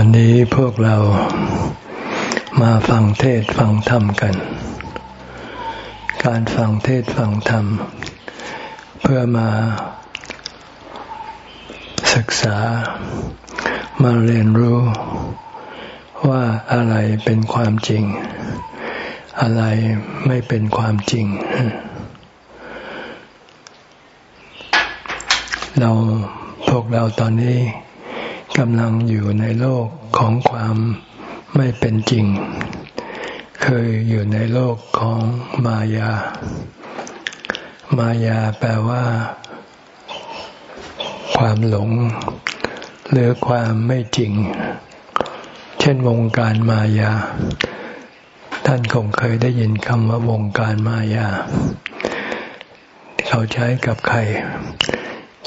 วันนี้พวกเรามาฟังเทศฟังธรรมกัน การฟังเทศฟังธรรม เพื่อมาศึกษา มาเรียนรู้ว่าอะไรเป็นความจริง อะไรไม่เป็นความจริง เราพวกเราตอนนี้ กำลังอยู่ในโลกของความไม่เป็นจริงเคยอยู่ในโลกของมายา มายาแปลว่า ความหลง หรือความไม่จริง เช่นวงการมายา ท่านคงเคยได้ยินคำว่าวงการมายา เขาใช้กับใคร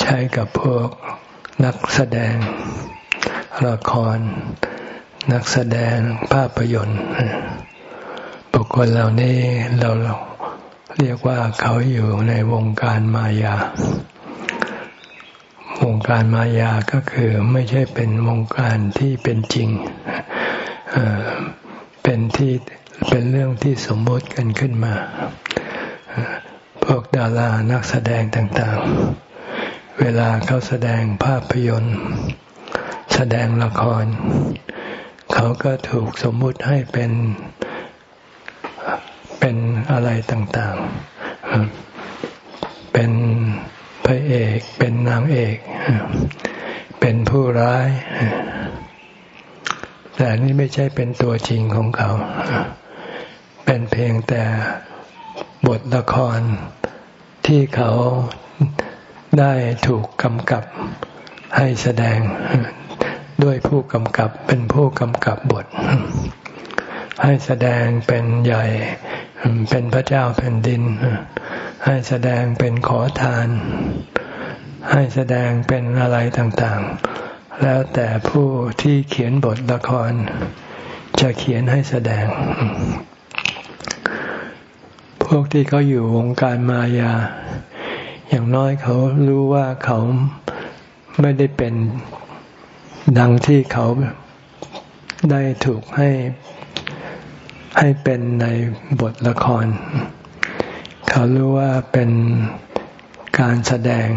ใช้กับพวก นักแสดงละคร นักแสดงภาพยนตร์บุคคลเหล่านี้เราเรียกว่าเขาอยู่ในวงการมายา วงการมายาก็คือไม่ใช่เป็นวงการที่เป็นจริงเป็นที่เป็นเรื่องที่สมมติกันขึ้นมา พวกดารานักแสดงต่างๆ เวลาเขาแสดงภาพยนตร์ แสดงละคร เขาก็ถูกสมมุติให้เป็นเป็นอะไรต่างๆ เป็นพระเอก เป็นนางเอก เป็นผู้ร้าย แต่นี่ไม่ใช่เป็นตัวจริงของเขา เป็นเพียงแต่บทละครที่เขา ได้ถูกกำกับให้แสดงด้วยผู้กำกับเป็นผู้กำกับบท ให้แสดงเป็นใหญ่ เป็นพระเจ้าแผ่นดิน ให้แสดงเป็นขอทาน ให้แสดงเป็นอะไรต่างๆ แล้วแต่ผู้ที่เขียนบทละคร จะเขียนให้แสดง พวกที่เขาอยู่วงการมายา อย่างน้อยเขารู้ว่าเขาไม่ได้เป็นดังที่เขาได้ถูกให้ให้เป็นในบทละคร เขารู้ว่าเป็นการแสดง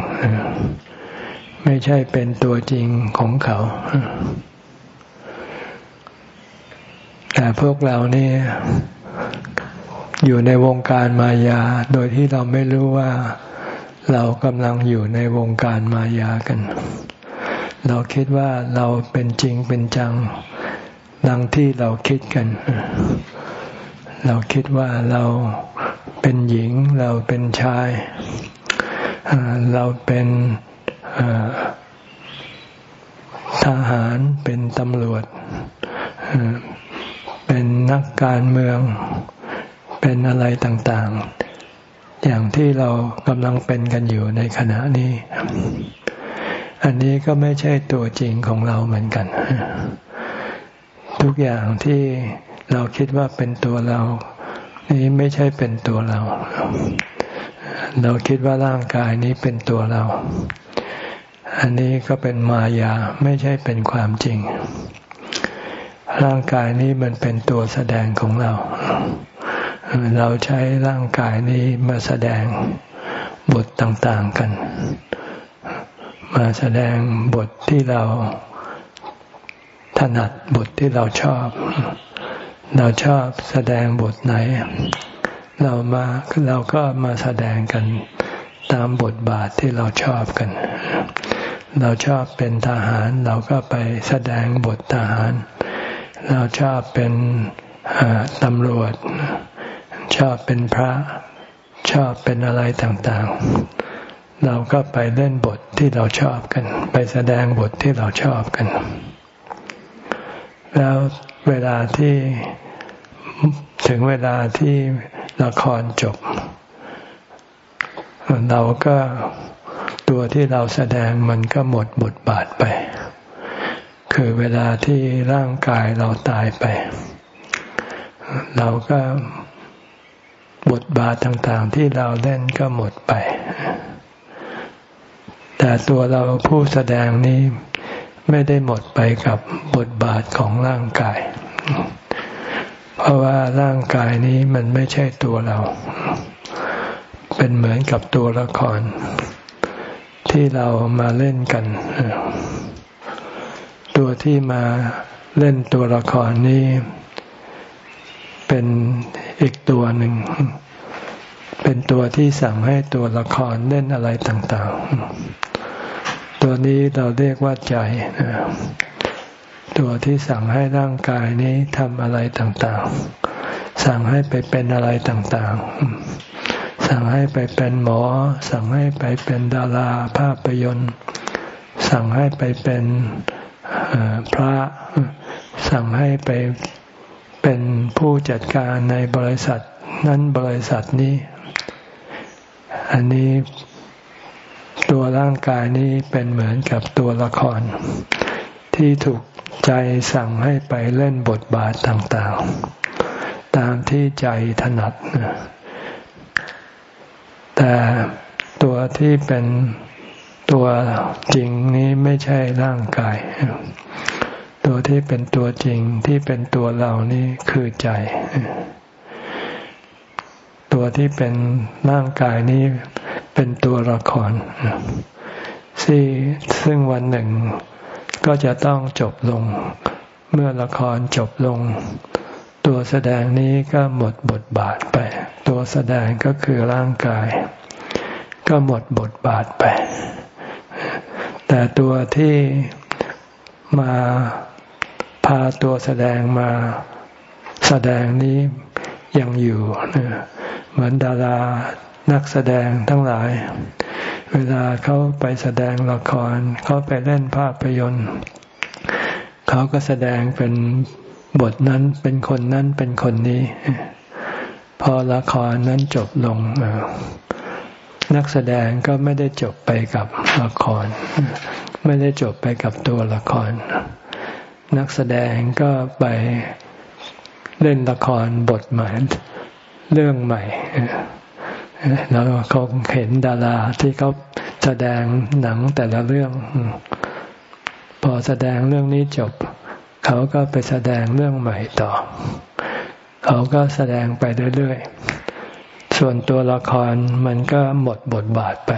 ไม่ใช่เป็นตัวจริงของเขา แต่พวกเรานี่อยู่ในวงการมายาโดยที่เราไม่รู้ว่า เรากำลังอยู่ในวงการมายากัน เราคิดว่าเราเป็นจริงเป็นจังดังที่เราคิดกัน เราคิดว่าเราเป็นหญิง เราเป็นชาย เราเป็นทหารเป็นตำรวจ เป็นนักการเมือง เป็นอะไรต่างๆ อย่างที่เรากำลังเป็นกันอยู่ในขณะนี้ อันนี้ก็ไม่ใช่ตัวจริงของเราเหมือนกัน ทุกอย่างที่เราคิดว่าเป็นตัวเรา นี้ไม่ใช่เป็นตัวเรา เราคิดว่าร่างกายนี้เป็นตัวเรา อันนี้ก็เป็นมายาไม่ใช่เป็นความจริง ร่างกายนี้มันเป็นตัวแสดงของเรา เราใช้ร่างกายนี้มาแสดงบทต่างๆกัน มาแสดงบทที่เราถนัดบทที่เราชอบ เราชอบแสดงบทไหน เรามาเราก็มาแสดงกันตามบทบาทที่เราชอบกัน เราชอบเป็นทหาร เราก็ไปแสดงบททหาร เราชอบเป็นตำรวจ ชอบเป็นพระ ชอบเป็นอะไรต่างๆ เราก็ไปเล่นบทที่เราชอบกัน ไปแสดงบทที่เราชอบกัน แล้วเวลาที่ถึงเวลาที่ละครจบ เราก็ตัวที่เราแสดงมันก็หมดบทบาทไป คือเวลาที่ร่างกายเราตายไป เราก็ บทบาทต่างๆ ที่เราเล่นก็หมดไป แต่ตัวเราผู้แสดงนี้ไม่ได้หมดไปกับบทบาทของร่างกาย เพราะว่าร่างกายนี้มันไม่ใช่ตัวเรา เป็นเหมือนกับตัวละคร ที่เรามาเล่นกัน ตัวที่มาเล่นตัวละครนี้ เป็น อีกตัวหนึ่ง เป็นตัวที่สั่งให้ตัวละครเล่นอะไรต่าง ๆ ตัวนี้เราเรียกว่าใจตัวที่สั่งให้ร่างกายนี้ทำอะไรต่าง ๆ สั่งให้ไปเป็นอะไรต่าง ๆ สั่งให้ไปเป็นหมอ สั่งให้ไปเป็นดาราภาพยนตร์ สั่งให้ไปเป็นพระ สั่งให้ไป เป็นผู้จัดการในบริษัทนั้นบริษัทนี้ อันนี้ตัวร่างกายนี้เป็นเหมือนกับตัวละคร ที่ถูกใจสั่งให้ไปเล่นบทบาทต่างๆ ตามที่ใจถนัด แต่ตัวที่เป็นตัวจริงนี้ไม่ใช่ร่างกาย ตัวที่เป็นตัวจริงที่เป็นตัวเรานี่คือใจ ตัวที่เป็นร่างกายนี้เป็นตัวละครที่ซึ่งวันหนึ่งก็จะต้องจบลง เมื่อละครจบลง ตัวแสดงนี้ก็หมดบทบาทไป ตัวแสดงก็คือร่างกาย ก็หมดบทบาทไป แต่ตัวที่มา พาตัวแสดงมาแสดงนี้ยังอยู่ เหมือนดารานักแสดงทั้งหลาย เวลาเขาไปแสดงละคร เขาไปเล่นภาพยนตร์ เขาก็แสดงเป็นบทนั้นเป็นคนนั้นเป็นคนนี้ พอละครนั้นจบลง นักแสดงก็ไม่ได้จบไปกับละคร ไม่ได้จบไปกับตัวละคร นักแสดงก็ไปเล่นละครบทใหม่เรื่องใหม่แล้วเขาเห็นดาราที่เขาแสดงหนังแต่ละเรื่อง พอแสดงเรื่องนี้จบ เขาก็ไปแสดงเรื่องใหม่ต่อ เขาก็แสดงไปเรื่อยๆ ส่วนตัวละครมันก็หมดบทบาทไป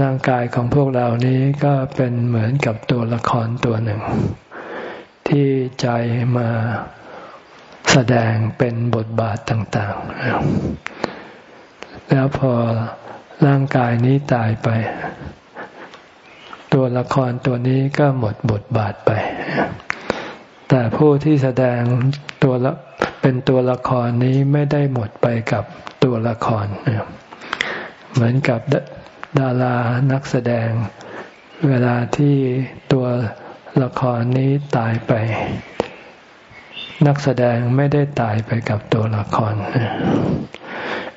ร่างกายของพวกเรานี้ก็เป็นเหมือนกับตัวละครตัวหนึ่ง ที่ใจมาแสดงเป็นบทบาทต่างๆ แล้วพอร่างกายนี้ตายไป ตัวละครตัวนี้ก็หมดบทบาทไป แต่ผู้ที่แสดงตัวละเป็นตัวละครนี้ไม่ได้หมดไปกับตัวละคร เหมือนกับ ดารานักแสดง เวลาที่ตัวละครนี้ตายไป นักแสดงไม่ได้ตายไปกับตัวละคร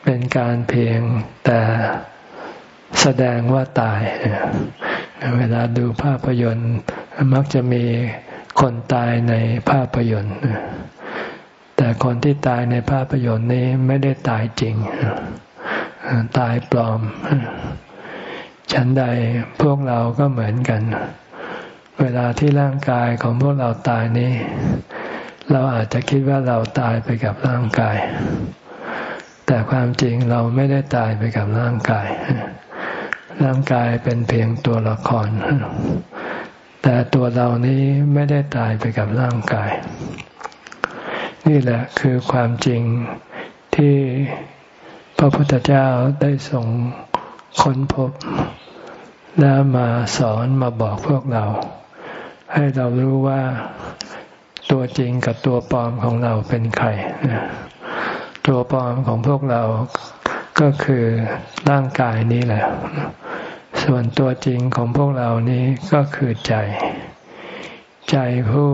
เป็นการเพียงแต่แสดงว่าตาย เวลาดูภาพยนตร์มักจะมีคนตายในภาพยนตร์ แต่คนที่ตายในภาพยนตร์นี้ไม่ได้ตายจริง ตายปลอม ฉันใดพวกเราก็เหมือนกัน เวลาที่ร่างกายของพวกเราตายนี้ เราอาจจะคิดว่าเราตายไปกับร่างกาย แต่ความจริงเราไม่ได้ตายไปกับร่างกาย ร่างกายเป็นเพียงตัวละคร แต่ตัวเรานี้ไม่ได้ตายไปกับร่างกาย นี่แหละคือความจริงที่พระพุทธเจ้าได้ทรงค้นพบ แล้วมาสอนมาบอกพวกเรา ให้เรารู้ว่าตัวจริงกับตัวปลอมของเราเป็นใคร ตัวปลอมของพวกเราก็คือร่างกายนี้แหละ ส่วนตัวจริงของพวกเรานี้ก็คือใจ ใจผู้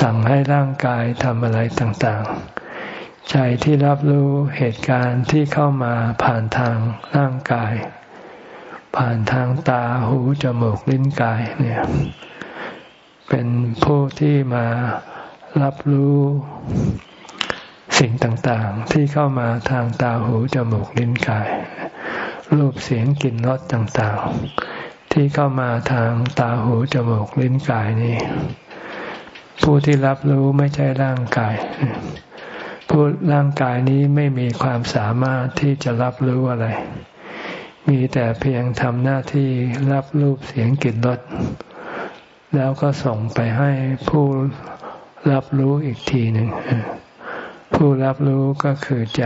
สั่งให้ร่างกายทำอะไรต่างๆ ใจที่รับรู้เหตุการณ์ที่เข้ามาผ่านทางร่างกาย ผ่านทางตาหูจมูกลิ้นกายเนี่ยเป็นผู้ที่มารับรู้สิ่งต่างๆ ที่เข้ามาทางตาหูจมูกลิ้นกาย รูปเสียงกลิ่นรสต่างๆ ที่เข้ามาทางตาหูจมูกลิ้นกายนี้ ผู้ที่รับรู้ไม่ใช่ร่างกาย ผู้ร่างกายนี้ไม่มีความสามารถที่จะรับรู้อะไร มีแต่เพียงทำหน้าที่รับรูปเสียงกลิ่นรสแล้วก็ส่งไปให้ผู้รับรู้อีกทีหนึ่งผู้รับรู้ก็คือใจ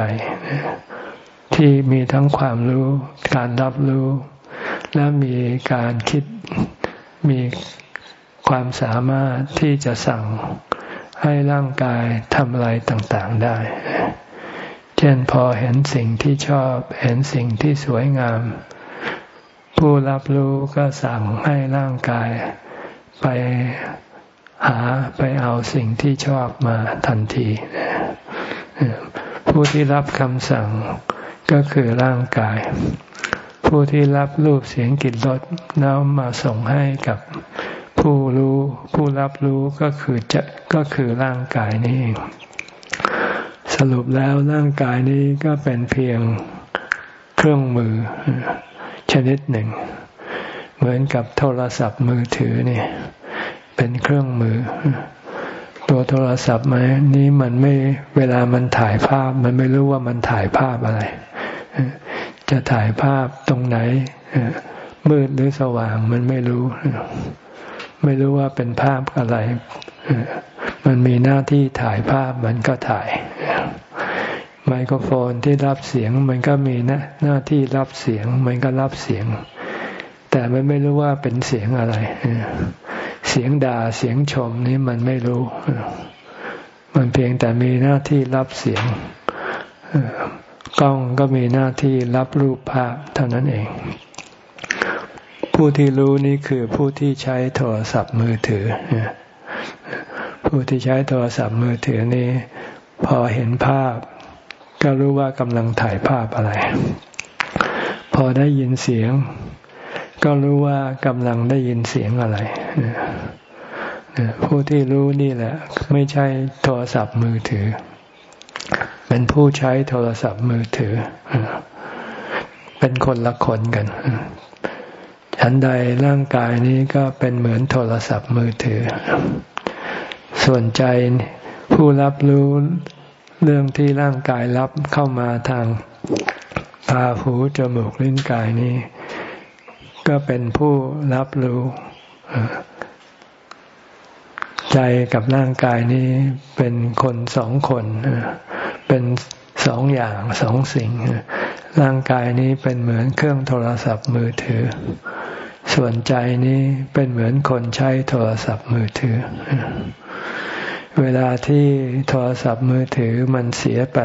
ที่มีทั้งความรู้ การรับรู้ และมีการคิดมีความสามารถที่จะสั่งให้ร่างกายทำอะไรต่างๆได้ เช่นพอเห็นสิ่งที่ชอบ เห็นสิ่งที่สวยงาม ผู้รับรู้ก็สั่งให้ร่างกายไปหาไปเอาสิ่งที่ชอบมาทันที ผู้ที่รับคำสั่งก็คือร่างกาย ผู้ที่รับรูปเสียงกลิ่นรสแล้วมาส่งให้กับผู้รู้ ผู้รับรู้ก็คือจะก็คือร่างกายนี้ส รุปแล้วร่างกายนี้ก็เป็นเพียงเครื่องมือ ชนิดหนึ่ง เหมือนกับโทรศัพท์มือถือนี่เป็นเครื่องมือ ตัวโทรศัพท์มานี้มันไม่เวลามันถ่ายภาพ มันไม่รู้ว่ามันถ่ายภาพอะไร จะถ่ายภาพตรงไหน มืดหรือสว่างมันไม่รู้ ไม่รู้ว่าเป็นภาพอะไรมันมีหน้าที่ถ่ายภาพมันก็ถ่าย ไมโครโฟนที่รับเสียงมันก็มีนะหน้าที่รับเสียงมันก็รับเสียง แต่มันไม่รู้ว่าเป็นเสียงอะไร เสียงด่าเสียงชมนี้มันไม่รู้ มันเพียงแต่มีหน้าที่รับเสียงกล้องก็มีหน้าที่รับรูปภาพเท่านั้นเอง ผู้ที่รู้นี่คือผู้ที่ใช้โทรศัพท์มือถือ ผู้ที่ใช้โทรศัพท์มือถือนี่พอเห็นภาพ ก็รู้ว่ากำลังถ่ายภาพอะไร พอได้ยินเสียง ก็รู้ว่ากำลังได้ยินเสียงอะไร ผู้ที่รู้นี่แหละ ไม่ใช่โทรศัพท์มือถือ เป็นผู้ใช้โทรศัพท์มือถือ เป็นคนละคนกันฉันใดร่างกายนี้ก็เป็นเหมือนโทรศัพท์มือถือ ส่วนใจผู้รับรู้ เรื่องที่ร่างกายรับเข้ามาทางตาหูจมูกลิ้นกายนี้ ก็เป็นผู้รับรู้ใจกับร่างกายนี้เป็นคนสองคน เป็นสองอย่างสองสิ่ง ร่างกายนี้เป็นเหมือนเครื่องโทรศัพท์มือถือ ส่วนใจนี้เป็นเหมือนคนใช้โทรศัพท์มือถือ เวลาที่โทรศัพท์มือถือมันเสียไป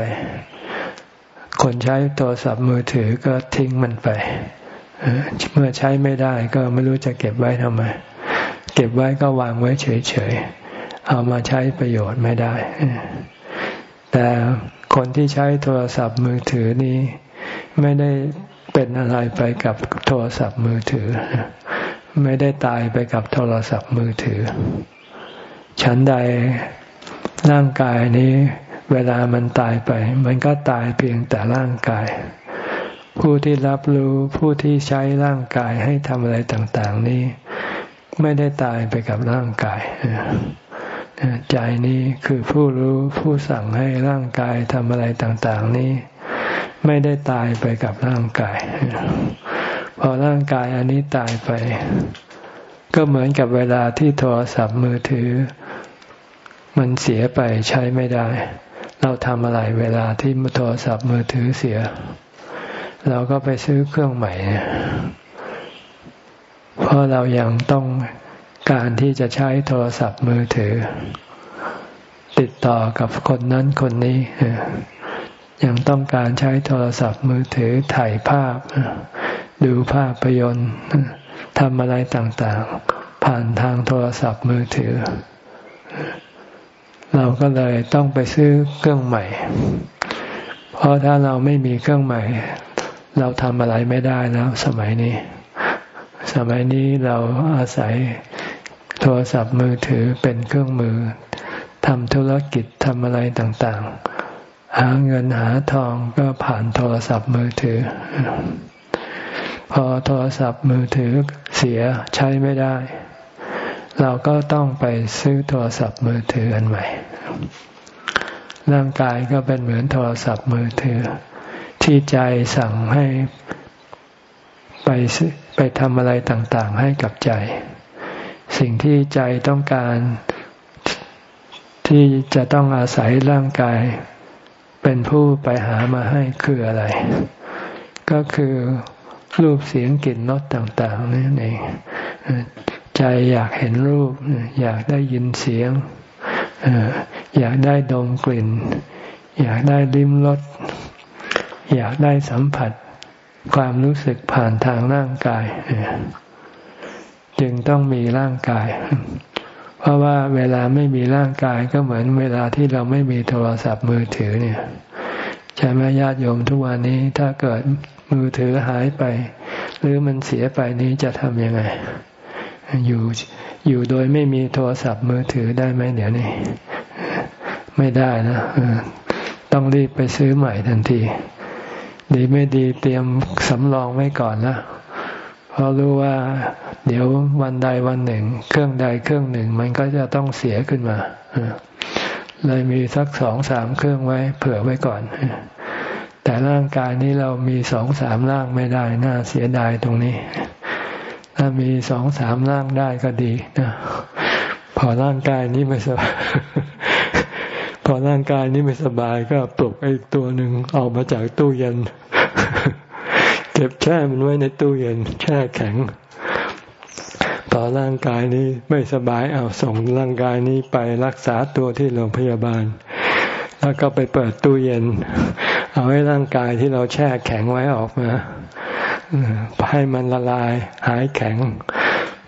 คนใช้โทรศัพท์มือถือก็ทิ้งมันไป เมื่อใช้ไม่ได้ก็ไม่รู้จะเก็บไว้ทำไม เก็บไว้ก็วางไว้เฉยๆ เอามาใช้ประโยชน์ไม่ได้ แต่คนที่ใช้โทรศัพท์มือถือนี้ไม่ได้เป็นอะไรไปกับโทรศัพท์มือถือ ไม่ได้ตายไปกับโทรศัพท์มือถือ ฉันใดร่างกายนี้เวลามันตายไป มันก็ตายเพียงแต่ร่างกาย ผู้ที่รับรู้ผู้ที่ใช้ร่างกายให้ทำอะไรต่าง ๆ นี้ ไม่ได้ตายไปกับร่างกายใจนี้คือผู้รู้ผู้สั่งให้ร่างกายทำอะไรต่าง ๆ นี้ ไม่ได้ตายไปกับร่างกาย พอร่างกายอันนี้ตายไป ก็เหมือนกับเวลาที่โทรศัพท์มือถือ มันเสียไปใช้ไม่ได้ เราทำอะไรเวลาที่โทรศัพท์มือถือเสีย เราก็ไปซื้อเครื่องใหม่ เพราะเรายัางต้องการที่จะใช้โทรศัพท์มือถือ ติดต่อกับคนนั้นคนนี้ยังต้องการใช้โทรศัพท์มือถือถ่ายภาพ ดูภาพยนตร์ ทำอะไรต่างๆ ผ่านทางโทรศัพท์มือถือ เราก็เลยต้องไปซื้อเครื่องใหม่ เพราะถ้าเราไม่มีเครื่องใหม่ เราทำอะไรไม่ได้แล้ว สมัยนี้ สมัยนี้เราอาศัยโทรศัพท์มือถือเป็นเครื่องมือทำธุรกิจทำอะไรต่างๆ หาเงินหาทองก็ผ่านโทรศัพท์มือถือ พอโทรศัพท์มือถือเสียใช้ไม่ได้ เราก็ต้องไปซื้อโทรศัพท์มือถืออันใหม่ ร่างกายก็เป็นเหมือนโทรศัพท์มือถือ ที่ใจสั่งให้ไปไปทำอะไรต่างๆ ให้กับใจ สิ่งที่ใจต้องการที่จะต้องอาศัยร่างกาย เป็นผู้ไปหามาให้คืออะไร ก็คือ รูปเสียงกลิ่นรสต่างๆนี่เองใจอยากเห็นรูป อยากได้ยินเสียงอยากได้ดมกลิ่น อยากได้ลิ้มรสอยากได้สัมผัสความรู้สึกผ่านทางร่างกาย จึงต้องมีร่างกาย เพราะว่าเวลาไม่มีร่างกายก็เหมือนเวลาที่เราไม่มีโทรศัพท์มือถือเนี่ย ใช่ไหมญาติโยมทุกวันนี้ถ้าเกิดมือถือหายไป หรือมันเสียไปนี้จะทำยังไง อยู่อยู่โดยไม่มีโทรศัพท์มือถือได้ไหมเดี๋ยวนี้ ไม่ได้นะต้องรีบไปซื้อใหม่ทันที ดีไม่ดีเตรียมสำรองไว้ก่อนนะเพราะรู้ว่า เดี๋ยววันใดวันหนึ่ง เครื่องใดเครื่องหนึ่ง มันก็จะต้องเสียขึ้นมา เลยมีสักสองสามเครื่องไว้ เผื่อไว้ก่อน แต่ร่างกายนี้เรามีสองสามร่างไม่ได้ น่าเสียดายตรงนี้ ถ้ามีสองสามร่างได้ก็ดีนะพอร่างกายนี้ไม่สบายพอร่างกายนี้ไม่สบายก็ปลุกไอ้ตัวหนึ่งออกมาจากตู้เย็นเก็บแช่มันไว้ในตู้เย็น แช่แข็ง อร่างกายนี้ไม่สบายเอาส่งร่างกายนี้ไปรักษาตัวที่โรงพยาบาล แล้วก็ไปเปิดตู้เย็น เอาให้ร่างกายที่เราแช่แข็งไว้ออกมาให้มันละลายหายแข็ง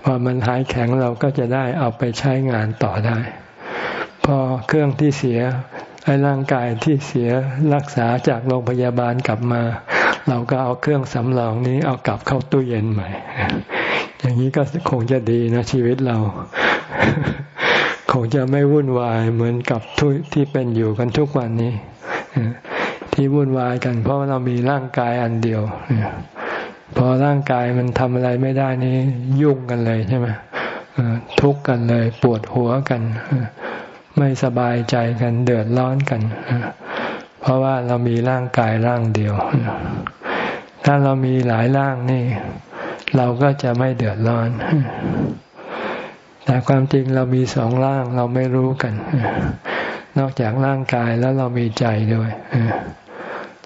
พอมันหายแข็งเราก็จะได้เอาไปใช้งานต่อได้ พอเครื่องที่เสียไอ้ร่างกายที่เสียรักษาจากโรงพยาบาลกลับมา เราก็เอาเครื่องสำรองนี้เอากลับเข้าตู้เย็นใหม่ อย่างนี้ก็คงจะดีนะชีวิตเรา คงจะไม่วุ่นวายเหมือนกับทุที่เป็นอยู่กันทุกวันนี้ที่วุ่นวายกัน เพราะเรามีร่างกายอันเดียวพอร่างกายมันทำอะไรไม่ได้นี้ยุ่งกันเลยใช่ไหมทุกข์กันเลยปวดหัวกันไม่สบายใจกันเดือดร้อนกันเพราะว่าเรามีร่างกายร่างเดียว ถ้าเรามีหลายร่างนี่ เราก็จะไม่เดือดร้อน แต่ความจริงเรามีสองร่างเราไม่รู้กัน นอกจากร่างกายแล้วเรามีใจด้วย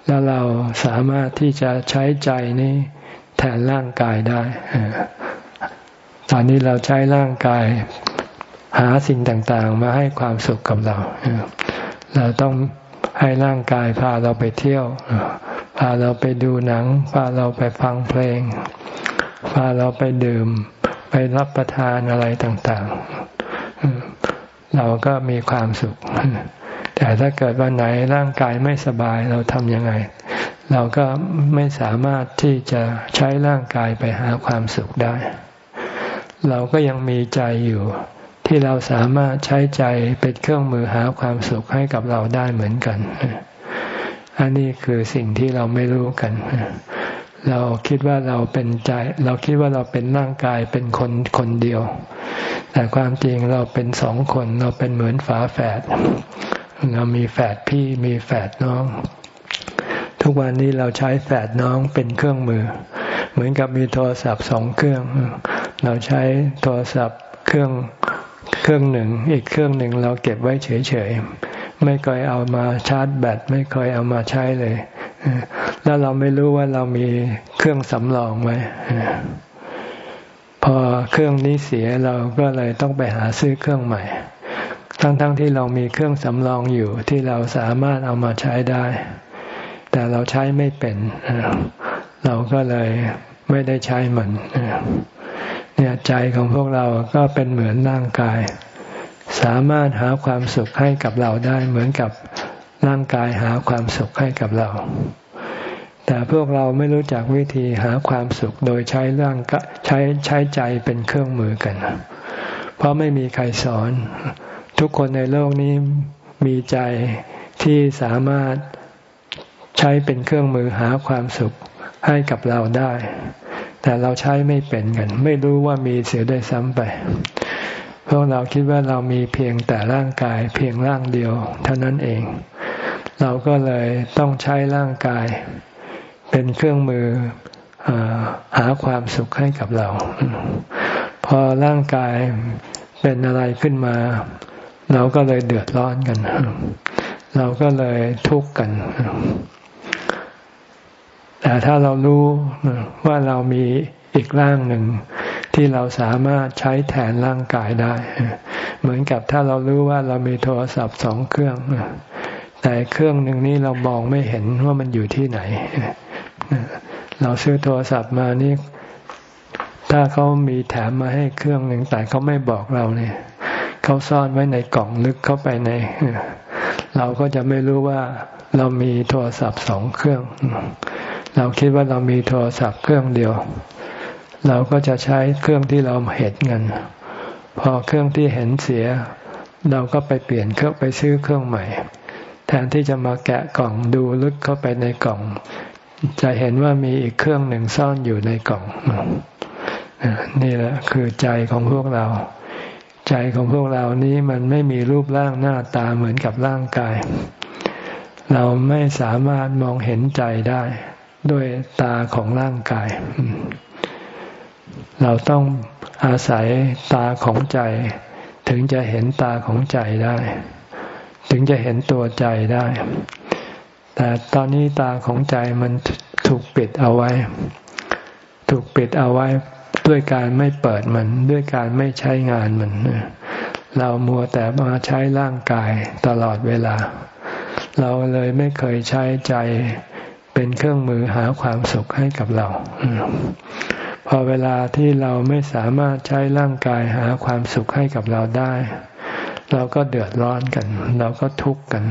แล้วเราสามารถที่จะใช้ใจนี้แทนร่างกายได้ตอนนี้เราใช้ร่างกายหาสิ่งต่างๆ มาให้ความสุขกับเรา เราต้องให้ร่างกายพาเราไปเที่ยว พาเราไปดูหนัง พาเราไปฟังเพลง พาเราไปดื่มไปรับประทานอะไรต่างๆ เราก็มีความสุข แต่ถ้าเกิดวันไหนร่างกายไม่สบายเราทำยังไง เราก็ไม่สามารถที่จะใช้ร่างกายไปหาความสุขได้ เราก็ยังมีใจอยู่ ที่เราสามารถใช้ใจเป็นเครื่องมือหาความสุขให้กับเราได้เหมือนกัน อันนี้คือสิ่งที่เราไม่รู้กัน เราคิดว่าเราเป็นใจ เราคิดว่าเราเป็นร่างกายเป็นคนคนเดียว แต่ความจริงเราเป็นสองคน เราเป็นเหมือนฝาแฝดเรามีแฝดพี่มีแฝดน้อง ทุกวันนี้เราใช้แฝดน้องเป็นเครื่องมือ เหมือนกับมีโทรศัพท์สองเครื่อง เราใช้โทรศัพท์เครื่องเครื่องหนึ่ง อีกเครื่องหนึ่งเราเก็บไว้เฉยๆไม่เคยเอามาชาร์จแบตไม่เคยเอามาใช้เลย แล้วเราไม่รู้ว่าเรามีเครื่องสำรองไว้พอเครื่องนี้เสียเราก็เลยต้องไปหาซื้อเครื่องใหม่ ทั้งๆทที่เรามีเครื่องสำรองอยู่ที่เราสามารถเอามาใช้ได้ แต่เราใช้ไม่เป็น เราก็เลยไม่ได้ใช้มันเนี่ยใจของพวกเราก็เป็นเหมือนร่างกาย สามารถหาความสุขให้กับเราได้เหมือนกับร่างกายหาความสุขให้กับเรา แต่พวกเราไม่รู้จักวิธีหาความสุขโดยใช้ร่างกใช้ใช้ใจเป็นเครื่องมือกัน เพราะไม่มีใครสอน ทุกคนในโลกนี้มีใจที่สามารถใช้เป็นเครื่องมือหาความสุขให้กับเราได้ แต่เราใช้ไม่เป็นกัน ไม่รู้ว่ามีเสียด้วยซ้ำไปพราะเราคิดว่าเรามีเพียงแต่ร่างกายเพียงร่างเดียว เท่านั้นเอง เราก็เลยต้องใช้ร่างกาย เป็นเครื่องมืออหาความสุขให้กับเรา พอร่างกายเป็นอะไรขึ้นมา เราก็เลยเดือดร้อนกัน เราก็เลยทุกข์กัน แต่ถ้าเรารู้ว่าเรามีอีกร่างหนึ่งที่เราสามารถใช้แทนร่างกายได้ เหมือนกับถ้าเรารู้ว่าเรามีโทรศัพท์สองเครื่อง แต่เครื่องหนึ่งนี้เรามองไม่เห็นว่ามันอยู่ที่ไหน เราซื้อโทรศัพท์มานี่ ถ้าเขามีแถมมาให้เครื่องหนึ่งแต่เขาไม่บอกเราเนี่ยเขาซ่อนไว้ในกล่องลึกเข้าไปใน เราก็จะไม่รู้ว่าเรามีโทรศัพท์สองเครื่อง เราคิดว่าเรามีโทรศัพท์เครื่องเดียว เราก็จะใช้เครื่องที่เราเห็นเงินพอเครื่องที่เห็นเสีย เราก็ไปเปลี่ยนเครื่องไปซื้อเครื่องใหม่ แทนที่จะมาแกะกล่องดูลึกเข้าไปในกล่อง จะเห็นว่ามีอีกเครื่องหนึ่งซ่อนอยู่ในกล่องนี่แหละคือใจของพวกเรา ใจของพวกเรานี้มันไม่มีรูปร่างหน้าตาเหมือนกับร่างกาย เราไม่สามารถมองเห็นใจได้ด้วยตาของร่างกาย เราต้องอาศัยตาของใจ ถึงจะเห็นตาของใจได้ ถึงจะเห็นตัวใจได้ แต่ตอนนี้ตาของใจมันถูกปิดเอาไว้ ถูกปิดเอาไว้ด้วยการไม่เปิดมัน ด้วยการไม่ใช้งานมัน เรามัวแต่มาใช้ร่างกายตลอดเวลา เราเลยไม่เคยใช้ใจเป็นเครื่องมือหาความสุขให้กับเรา พอเวลาที่เราไม่สามารถใช้ร่างกายหาความสุขให้กับเราได้ เราก็เดือดร้อนกัน เราก็ทุกข์กัน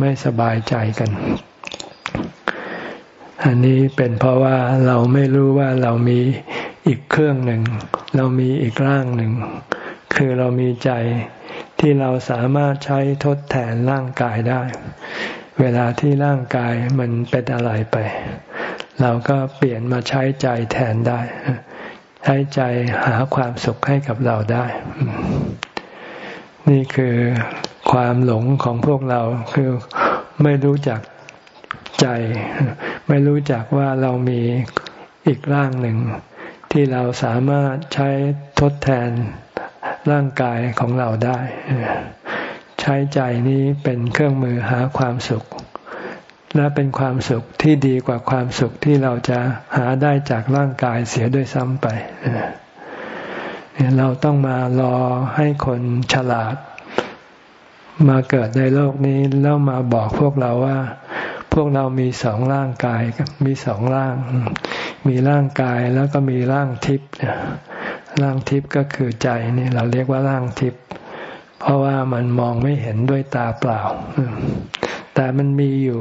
ไม่สบายใจกัน อันนี้เป็นเพราะว่าเราไม่รู้ว่าเรามีอีกเครื่องหนึ่ง เรามีอีกร่างหนึ่ง คือเรามีใจที่เราสามารถใช้ทดแทนร่างกายได้ เวลาที่ร่างกายมันเป็นอะไรไป เราก็เปลี่ยนมาใช้ใจแทนได้ ใช้ใจหาความสุขให้กับเราได้ นี่คือ ความหลงของพวกเราคือไม่รู้จักใจ ไม่รู้จักว่าเรามีอีกร่างหนึ่ง ที่เราสามารถใช้ทดแทนร่างกายของเราได้ ใช้ใจนี้เป็นเครื่องมือหาความสุข และเป็นความสุขที่ดีกว่าความสุขที่เราจะหาได้จากร่างกายเสียด้วยซ้ำไปเราต้องมารอให้คนฉลาด มาเกิดในโลกนี้แล้วมาบอกพวกเราว่า พวกเรามีสองร่างกายมีสองร่าง มีร่างกายแล้วก็มีร่างทิพย์ร่างทิพย์ก็คือใจนี่เราเรียกว่าร่างทิพย์เพราะว่ามันมองไม่เห็นด้วยตาเปล่า แต่มันมีอยู่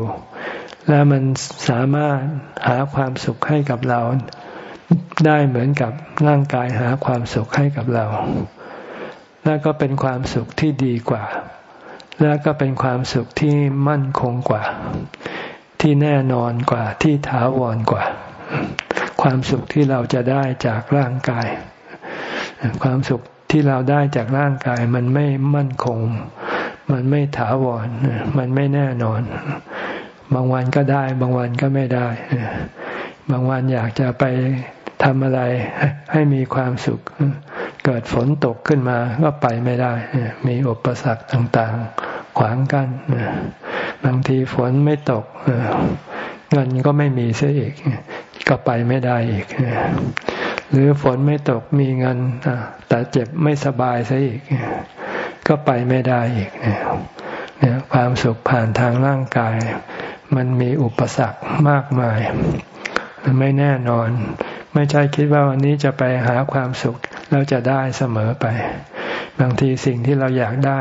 และมันสามารถหาความสุขให้กับเรา ได้เหมือนกับร่างกายหาความสุขให้กับเรา และก็เป็นความสุขที่ดีกว่า และก็เป็นความสุขที่มั่นคงกว่า ที่แน่นอนกว่า ที่ถาวรกว่า ความสุขที่เราจะได้จากร่างกาย ความสุขที่เราได้จากร่างกายมันไม่มั่นคง มันไม่ถาวร มันไม่แน่นอน บางวันก็ได้ บางวันก็ไม่ได้ บางวันอยากจะไปทำอะไรให้มีความสุข เกิดฝนตกขึ้นมาก็ไปไม่ได้ มีอุปสรรคต่างๆ ขวางกัน้นบางทีฝนไม่ตกเงินก็ไม่มีเสียอีก ก็ไปไม่ได้อีก หรือฝนไม่ตกมีเงินแต่เจ็บไม่สบายเสียอีก ก็ไปไม่ได้อีกเนี่ยความสุขผ่านทางร่างกาย มันมีอุปสรรคมากมาย ไม่แน่นอน ไม่ใช่คิดว่าวันนี้จะไปหาความสุข แล้วจะได้เสมอไป บางทีสิ่งที่เราอยากได้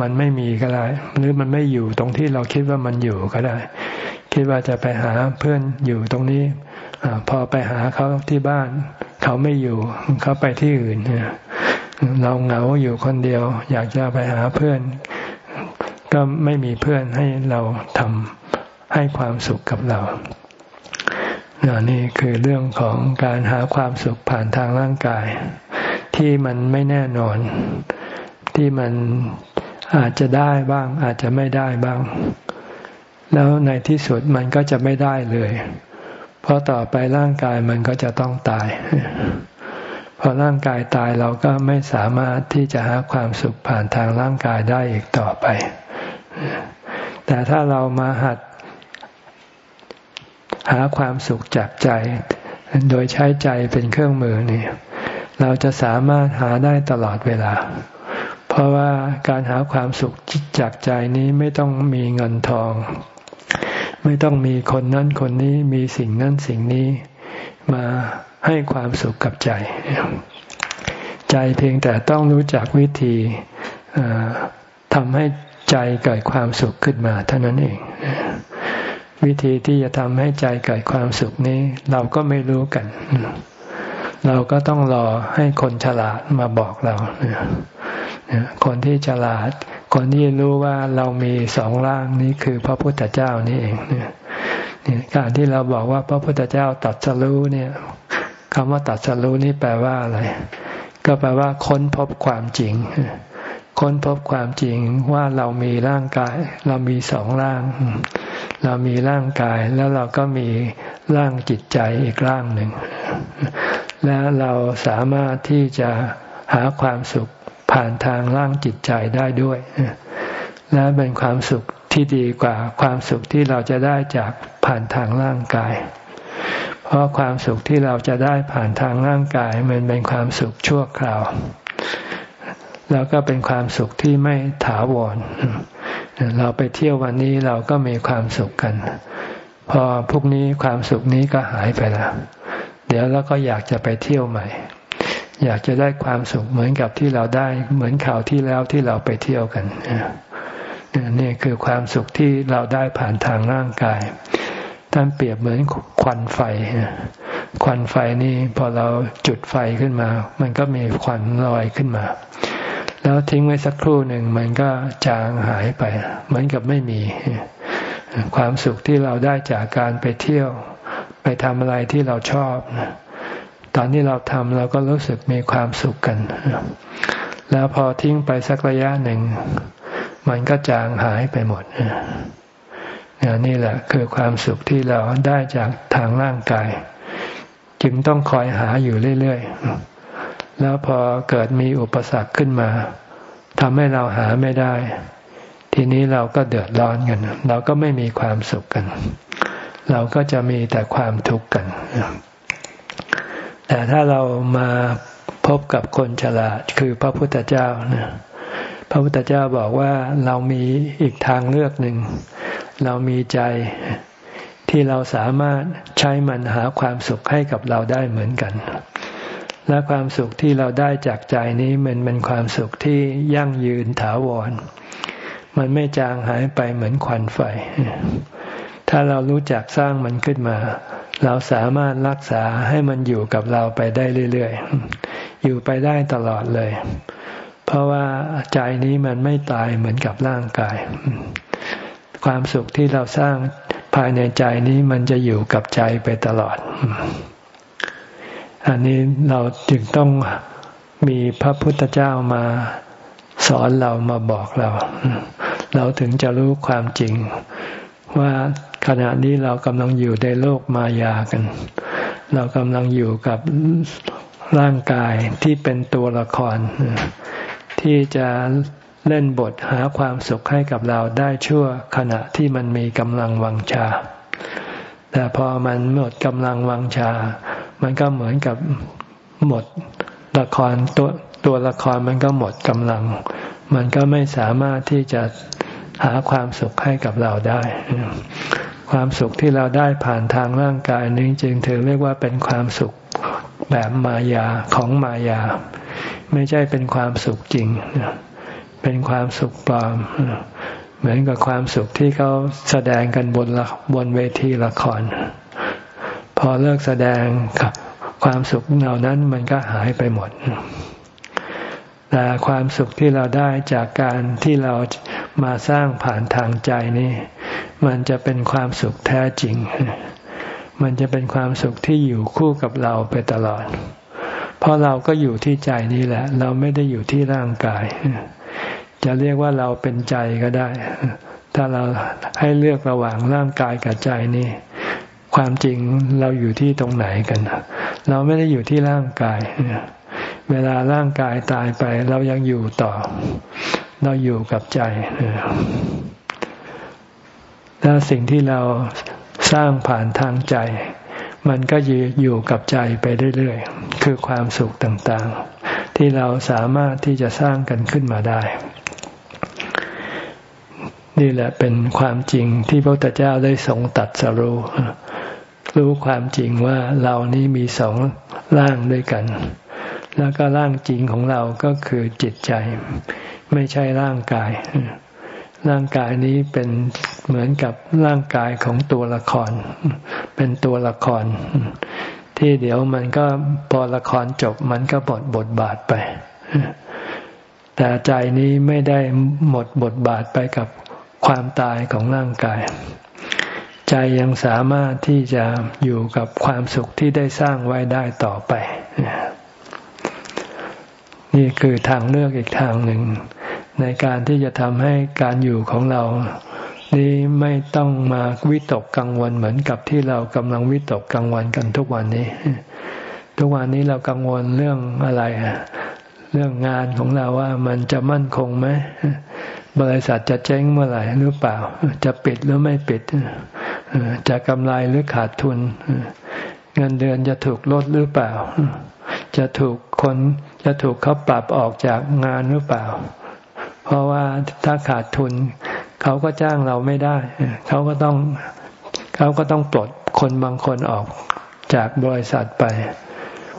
มันไม่มีก็ได้ หรือมันไม่อยู่ตรงที่เราคิดว่ามันอยู่ก็ได้ คิดว่าจะไปหาเพื่อนอยู่ตรงนี้อพอไปหาเขาที่บ้าน เขาไม่อยู่เขาไปที่อื่นเราเหงาอยู่คนเดียว อยากจะไปหาเพื่อน ก็ไม่มีเพื่อนให้เราทำให้ความสุขกับเรานี่คือเรื่องของการหาความสุขผ่านทางร่างกาย ที่มันไม่แน่นอน ที่มันอาจจะได้บ้าง อาจจะไม่ได้บ้าง แล้วในที่สุดมันก็จะไม่ได้เลย เพราะต่อไปร่างกายมันก็จะต้องตาย พอร่างกายตายเราก็ไม่สามารถที่จะหาความสุขผ่านทางร่างกายได้อีกต่อไป แต่ถ้าเรามาหัดหาความสุขจากใจ โดยใช้ใจเป็นเครื่องมือนี่ เราจะสามารถหาได้ตลอดเวลา เพราะว่าการหาความสุขจากใจนี้ไม่ต้องมีเงินทอง ไม่ต้องมีคนนั้นคนนี้มีสิ่งนั้นสิ่งนี้มาให้ความสุขกับใจ ใจเพียงแต่ต้องรู้จักวิธีทำให้ใจเกิดความสุขขึ้นมาเท่านั้นเอง วิธีที่จะทำให้ใจเกิดความสุขนี้ เราก็ไม่รู้กัน เราก็ต้องรอให้คนฉลาดมาบอกเรา คนที่ฉลาด คนที่รู้ว่าเรามีสองร่างนี้คือพระพุทธเจ้านี่เองการที่เราบอกว่าพระพุทธเจ้าตัดสรู้เนี่ยคำว่าตัดสรู้นี่แปลว่าอะไร ก็แปลว่า ค้นพบความจริง ค้นพบความจริงว่าเรามีร่างกาย เรามีสองร่าง เรามีร่างกายแล้วเราก็มีร่างจิตใจอีกร่างหนึ่ง และเราสามารถที่จะหาความสุขผ่านทางร่างจิตใจได้ด้วย และเป็นความสุขที่ดีกว่าความสุขที่เราจะได้จากผ่านทางร่างกาย เพราะความสุขที่เราจะได้ผ่านทางร่างกาย มันเป็นความสุขชั่วคราว แล้วก็เป็นความสุขที่ไม่ถาวร เราไปเที่ยววันนี้เราก็มีความสุขกัน พอพรุ่งนี้ความสุขนี้ก็หายไปแล้ว เดี๋ยวเราก็อยากจะไปเที่ยวใหม่ อยากจะได้ความสุขเหมือนกับที่เราได้เหมือนข่าวที่แล้วที่เราไปเที่ยวกันนี่คือความสุขที่เราได้ผ่านทางร่างกายท่านเปรียบเหมือนควันไฟควันไฟนี่พอเราจุดไฟขึ้นมา มันก็มีควันลอยขึ้นมา แล้วทิ้งไว้สักครู่หนึ่งมันก็จางหายไป เหมือนกับไม่มี ความสุขที่เราได้จากการไปเที่ยว ทำอะไรที่เราชอบ ตอนที่เราทำเราก็รู้สึกมีความสุขกัน แล้วพอทิ้งไปสักระยะหนึ่ง มันก็จางหายไปหมดนี่แหละคือความสุขที่เราได้จากทางร่างกาย จึงต้องคอยหาอยู่เรื่อยๆ แล้วพอเกิดมีอุปสรรคขึ้นมาทำให้เราหาไม่ได้ ทีนี้เราก็เดือดร้อนกัน เราก็ไม่มีความสุขกัน เราก็จะมีแต่ความทุกข์กัน แต่ถ้าเรามาพบกับคนฉลาดคือพระพุทธเจ้านี่ยพระพุทธเจ้าบอกว่าเรามีอีกทางเลือกหนึ่ง เรามีใจที่เราสามารถใช้มันหาความสุขให้กับเราได้เหมือนกัน และความสุขที่เราได้จากใจนี้มันเป็นความสุขที่ยั่งยืนถาวร มันไม่จางหายไปเหมือนควันไฟ ถ้าเรารู้จักสร้างมันขึ้นมา เราสามารถรักษาให้มันอยู่กับเราไปได้เรื่อยๆ อยู่ไปได้ตลอดเลย เพราะว่าใจนี้มันไม่ตายเหมือนกับร่างกาย ความสุขที่เราสร้างภายในใจนี้มันจะอยู่กับใจไปตลอด อันนี้เราจึงต้องมีพระพุทธเจ้ามาสอนเรามาบอกเรา เราถึงจะรู้ความจริง ว่าขณะนี้เรากำลังอยู่ในโลกมายากัน เรากำลังอยู่กับร่างกายที่เป็นตัวละคร ที่จะเล่นบทหาความสุขให้กับเราได้ชั่วขณะที่มันมีกำลังวังชา แต่พอมันหมดกำลังวังชา มันก็เหมือนกับหมดละครตัวตัวละครมันก็หมดกำลัง มันก็ไม่สามารถที่จะ หาความสุขให้กับเราได้ ความสุขที่เราได้ผ่านทางร่างกายนี้จึงถือเรียกว่าเป็นความสุขแบบมายาของมายา ไม่ใช่เป็นความสุขจริง เป็นความสุขปลอม เหมือนกับความสุขที่เขาแสดงกันบนละบนเวทีละคร พอเลิกแสดงความสุขเหล่านั้นมันก็หายไปหมด แต่ความสุขที่เราได้จากการที่เรามาสร้างผ่านทางใจนี้มันจะเป็นความสุขแท้จริง มันจะเป็นความสุขที่อยู่คู่กับเราไปตลอด เพราะเราก็อยู่ที่ใจนี่แหละ เราไม่ได้อยู่ที่ร่างกาย จะเรียกว่าเราเป็นใจก็ได้ ถ้าเราให้เลือกระหว่างร่างกายกับใจนี่ ความจริงเราอยู่ที่ตรงไหนกัน เราไม่ได้อยู่ที่ร่างกายเเวลาร่างกายตายไป เรายังอยู่ต่อ เราอยู่กับใจแล้วสิ่งที่เราสร้างผ่านทางใจ มันก็อยู่กับใจไปเรื่อยๆ คือความสุขต่างๆ ที่เราสามารถที่จะสร้างกันขึ้นมาได้ นี่แหละเป็นความจริงที่พระพุทธเจ้าได้ทรงตัดสรู้รู้ความจริงว่าเรานี้มีสองร่างด้วยกัน แล้วก็ร่างจริงของเราก็คือจิตใจ ไม่ใช่ร่างกาย ร่างกายนี้เป็นเหมือนกับร่างกายของตัวละคร เป็นตัวละคร ที่เดี๋ยวมันก็พอละครจบมันก็หมดบทบาทไป แต่ใจนี้ไม่ได้หมดบทบาทไปกับความตายของร่างกาย ใจยังสามารถที่จะอยู่กับความสุขที่ได้สร้างไว้ได้ต่อไป นี่คือทางเลือกอีกทางหนึ่ง ในการที่จะทำให้การอยู่ของเรา นี้ไม่ต้องมาวิตกกังวลเหมือนกับที่เรากำลังวิตกกังวลกันทุกวันนี้ ทุกวันนี้เรากังวลเรื่องอะไรเรื่องงานของเราว่ามันจะมั่นคงไหมบริษัทจะเจ๊งเมื่อไหร่หรือเปล่า จะปิดหรือไม่ปิด จะกำไรหรือขาดทุน เงินเดือนจะถูกลดหรือเปล่า จะถูกคน จะถูกเขาปรับออกจากงานหรือเปล่า เพราะว่าถ้าขาดทุน เขาก็จ้างเราไม่ได้ เขาก็ต้องเขาก็ต้องปลดคนบางคนออกจากบริษัทไป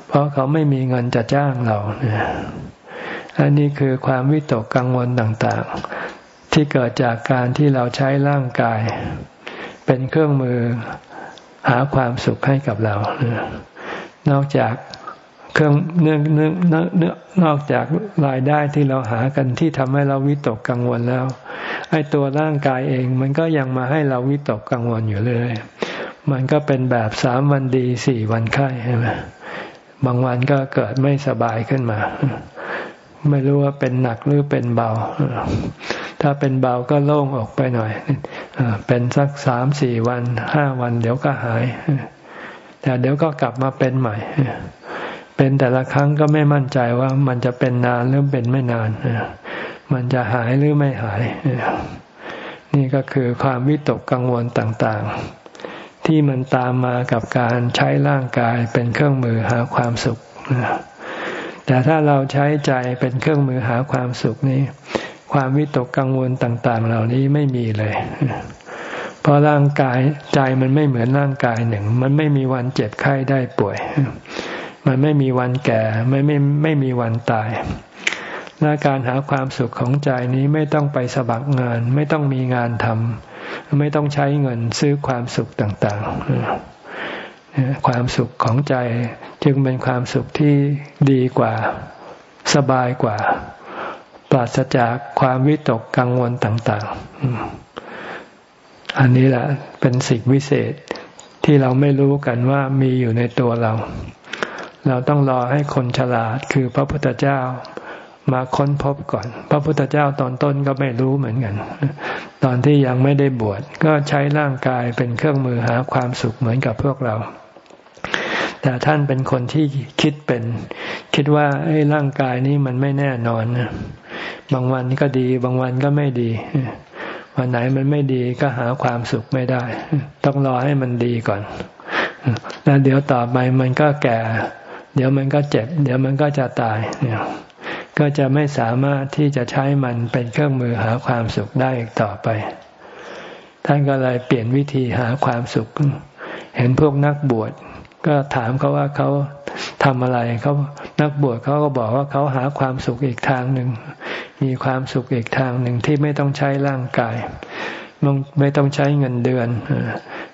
เพราะเขาไม่มีเงินจะจ้างเราอันนี้คือความวิตกกังวลต่างๆ ที่เกิดจากการที่เราใช้ร่างกาย เป็นเครื่องมือหาความสุขให้กับเรา นอกจาก เครื่องเนื่องเนื่องเนื่องนอกจากรายได้ที่เราหากันที่ทำให้เราวิตกกังวลแล้วไอ้ตัวร่างกายเองมันก็ยังมาให้เราวิตกกังวลอยู่เลย มันก็เป็นแบบสามวันดีสี่วันไข้ใช่ไหมบางวันก็เกิดไม่สบายขึ้นมา ไม่รู้ว่าเป็นหนักหรือเป็นเบา ถ้าเป็นเบาก็โล่งออกไปหน่อยเป็นสักสามสี่วันห้าวันเดี๋ยวก็หาย แต่เดี๋ยวก็กลับมาเป็นใหม่ เป็นแต่ละครั้งก็ไม่มั่นใจว่ามันจะเป็นนานหรือเป็นไม่นาน มันจะหายหรือไม่หาย นี่ก็คือความวิตกกังวลต่างๆ ที่มันตามมากับการใช้ร่างกายเป็นเครื่องมือหาความสุข แต่ถ้าเราใช้ใจเป็นเครื่องมือหาความสุขนี้ ความวิตกกังวลต่างๆ เหล่านี้ไม่มีเลยเพราะร่างกายใจมันไม่เหมือนร่างกายหนึ่ง มันไม่มีวันเจ็บไข้ได้ป่วย มันไม่มีวันแก่ไม่ไม่ไม่มีวันตายและการหาความสุขของใจนี้ไม่ต้องไปสมัครงาน ไม่ต้องมีงานทำไม่ต้องใช้เงินซื้อความสุขต่างๆ ความสุขของใจจึงเป็นความสุขที่ดีกว่าสบายกว่า ปราศจากความวิตกกังวลต่าง ๆ อันนี้แหละเป็นสิ่งวิเศษที่เราไม่รู้กันว่ามีอยู่ในตัวเรา เราต้องรอให้คนฉลาดคือพระพุทธเจ้ามาค้นพบก่อน พระพุทธเจ้าตอนต้นก็ไม่รู้เหมือนกัน ตอนที่ยังไม่ได้บวชก็ใช้ร่างกายเป็นเครื่องมือหาความสุขเหมือนกับพวกเรา แต่ท่านเป็นคนที่คิดเป็น คิดว่าไอ้ร่างกายนี้มันไม่แน่นอนบางวันก็ดี บางวันก็ไม่ดี วันไหนมันไม่ดีก็หาความสุขไม่ได้ ต้องรอให้มันดีก่อน แล้วเดี๋ยวต่อไปมันก็แก่ เดี๋ยวมันก็เจ็บ เดี๋ยวมันก็จะตายเนี่ยก็จะไม่สามารถที่จะใช้มันเป็นเครื่องมือหาความสุขได้อีกต่อไป ท่านก็เลยเปลี่ยนวิธีหาความสุข เห็นพวกนักบวชก็ถามเขาว่าเขาทำอะไรเขานักบวชเขาก็บอกว่าเขาหาความสุขอีกทางหนึ่ง มีความสุขอีกทางหนึ่งที่ไม่ต้องใช้ร่างกายไม่ต้องใช้เงินเดือน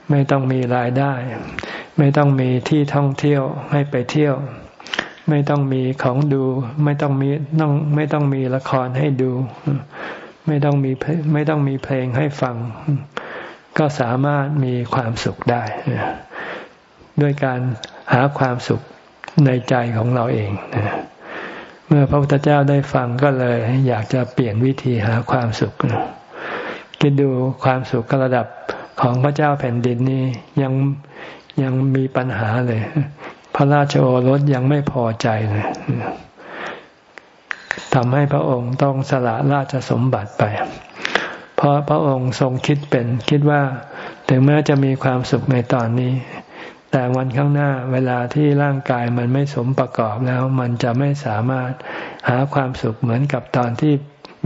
ไม่ต้องมีรายได้ ไม่ต้องมีที่ท่องเที่ยวให้ไปเที่ยว ไม่ต้องมีของดู ไม่ต้องมีต้องไม่ต้องมีละครให้ดู ไม่ต้องมีไม่ต้องมีเพลงให้ฟัง ก็สามารถมีความสุขได้ ด้วยการหาความสุขในใจของเราเองเมื่อพระพุทธเจ้าได้ฟังก็เลย อยากจะเปลี่ยนวิธีหาความสุขคิดดูความสุขระดับ ของพระเจ้าแผ่นดินนี้ยังยังมีปัญหาเลย พระราชโอรสยังไม่พอใจเลยทำให้พระองค์ต้องสละราชสมบัติไป เพราะพระองค์ทรงคิดเป็นคิดว่า ถึงแม้จะมีความสุขในตอนนี้ แต่วันข้างหน้าเวลาที่ร่างกายมันไม่สมประกอบแล้ว มันจะไม่สามารถหาความสุขเหมือนกับตอนที่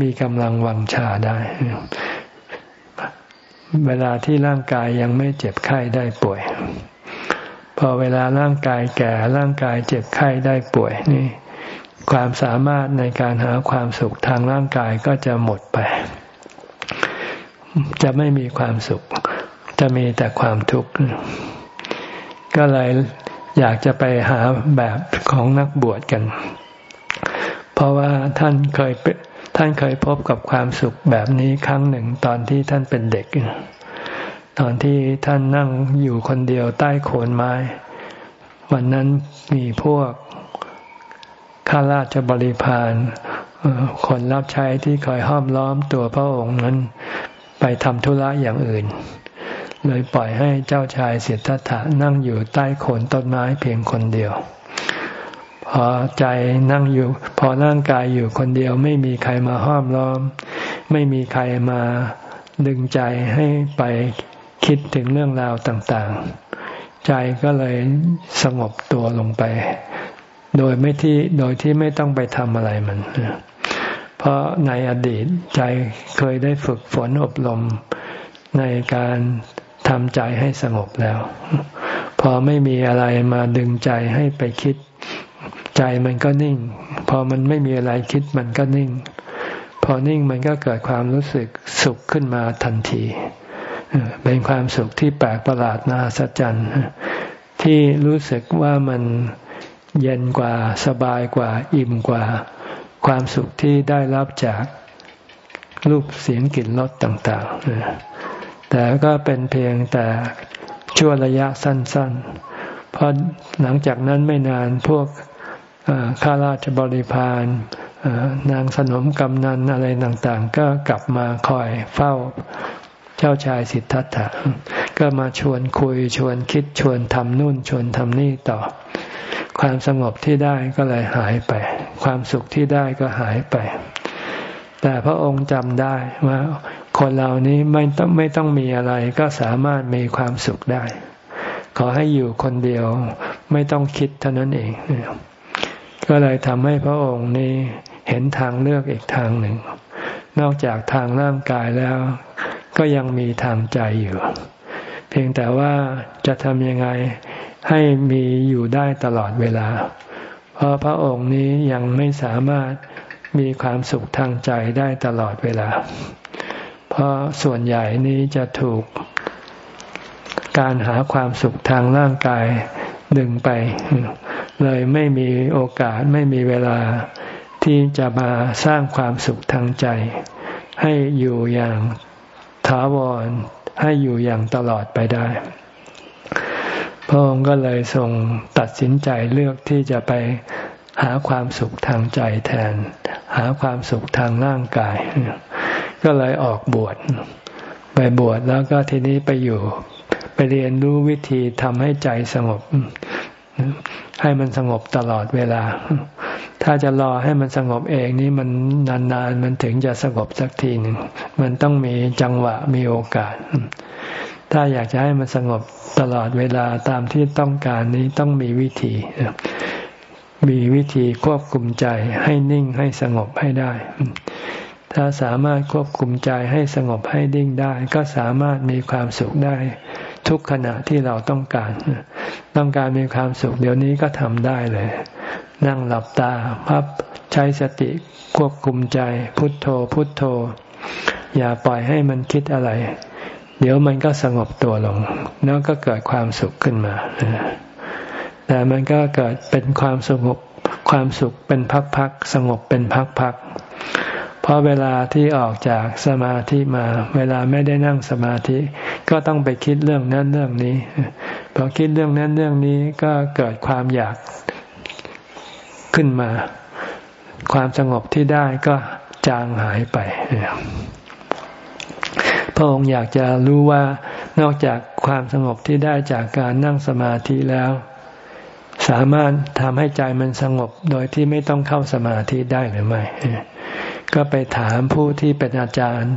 มีกำลังวังชาได้ เวลาที่ร่างกายยังไม่เจ็บไข้ได้ป่วย พอเวลาร่างกายแก่ร่างกายเจ็บไข้ได้ป่วยนี่ ความสามารถในการหาความสุขทางร่างกายก็จะหมดไป จะไม่มีความสุข จะมีแต่ความทุกข์ก็เลยอยากจะไปหาแบบของนักบวชกัน เพราะว่าท่านเคย ท่านเคยพบกับความสุขแบบนี้ครั้งหนึ่งตอนที่ท่านเป็นเด็ก ตอนที่ท่านนั่งอยู่คนเดียวใต้โคนไม้ วันนั้นมีพวกข้าราชบริพารคนรับใช้ที่คอยห้อมล้อมตัวพระองค์นั้น ไปทำธุระอย่างอื่น เลยปล่อยให้เจ้าชายเสิทธัตถะนั่งอยู่ใต้โคนต้นไม้เพียงคนเดียว พอใจนั่งอยู่ พอร่างกายอยู่คนเดียว ไม่มีใครมาห้อมล้อม ไม่มีใครมาดึงใจให้ไปคิดถึงเรื่องราวต่างๆ ใจก็เลยสงบตัวลงไป โดยไม่ที่โดยที่ไม่ต้องไปทำอะไรมัน เพราะในอดีตใจเคยได้ฝึกฝนอบรมในการทำใจให้สงบแล้ว พอไม่มีอะไรมาดึงใจให้ไปคิด ใจมันก็นิ่ง พอมันไม่มีอะไรคิดมันก็นิ่ง พอนิ่งมันก็เกิดความรู้สึกสุขขึ้นมาทันที เป็นความสุขที่แปลกประหลาดน่าสัจจ์ที่รู้สึกว่ามันเย็นกว่าสบายกว่าอิ่มกว่า ความสุขที่ได้รับจากรูปเสียงกลิ่นรสต่างๆ แต่ก็เป็นเพียงแต่ชั่วระยะสั้น ๆ เพราะหลังจากนั้นไม่นานพวก ข้าราชบริพารนางสนมกำนันอะไรต่างๆ ก็กลับมาคอยเฝ้าเจ้าชายสิทธัตถะก็มาชวนคุยชวนคิดชวนทำนู่นชวนทำนี่ต่อ ความสงบที่ได้ก็เลยหายไป ความสุขที่ได้ก็หายไป แต่พระองค์จำได้ว่าคนเหล่านี้ไม่ต้องไม่ต้องมีอะไรก็สามารถมีความสุขได้ ขอให้อยู่คนเดียวไม่ต้องคิดเท่านั้นเอง ก็เลยทำให้พระองค์นี้เห็นทางเลือกอีกทางหนึ่ง นอกจากทางร่างกายแล้ว ก็ยังมีทางใจอยู่ เพียงแต่ว่าจะทำยังไงให้มีอยู่ได้ตลอดเวลา เพราะพระองค์นี้ยังไม่สามารถมีความสุขทางใจได้ตลอดเวลา เพราะส่วนใหญ่นี้จะถูกการหาความสุขทางร่างกายดึงไป เลยไม่มีโอกาสไม่มีเวลาที่จะมาสร้างความสุขทางใจ ให้อยู่อย่างถาวรให้อยู่อย่างตลอดไปได้ พระองค์ก็เลยทรงตัดสินใจเลือกที่จะไปหาความสุขทางใจแทน หาความสุขทางร่างกาย ก็เลยออกบวชไปบวชแล้วก็ทีนี้ไปอยู่ ไปเรียนรู้วิธีทำให้ใจสงบ ให้มันสงบตลอดเวลา ถ้าจะรอให้มันสงบเองนี่มันนานๆ มันถึงจะสงบสักทีหนึ่งมันต้องมีจังหวะมีโอกาส ถ้าอยากจะให้มันสงบตลอดเวลาตามที่ต้องการนี้ต้องมีวิธี มีวิธีควบคุมใจให้นิ่งให้สงบให้ได้ ถ้าสามารถควบคุมใจให้สงบให้ดิ่งได้ ก็สามารถมีความสุขได้ ทุกขณะที่เราต้องการ ต้องการมีความสุข เดี๋ยวนี้ก็ทำได้เลย นั่งหลับตาพับใช้สติควบคุมใจ พุทโธ พุทโธ อย่าปล่อยให้มันคิดอะไร เดี๋ยวมันก็สงบตัวลง แล้วก็เกิดความสุขขึ้นมาแต่มันก็เกิดเป็นความสงบความสุขเป็นพักๆสงบเป็นพักๆ ราะเวลาที่ออกจากสมาธิมา เวลาไม่ได้นั่งสมาธิ ก็ต้องไปคิดเรื่องนั้นเรื่องนี้พอคิดเรื่องนั้นเรื่องนี้ก็เกิดความอยากขึ้นมา ความสงบที่ได้ก็จางหายไปพระองค์อยากจะรู้ว่านอกจากความสงบที่ได้จากการนั่งสมาธิแล้ว สามารถทำให้ใจมันสงบโดยที่ไม่ต้องเข้าสมาธิได้หรือไม่ ก็ไปถามผู้ที่เป็นอาจารย์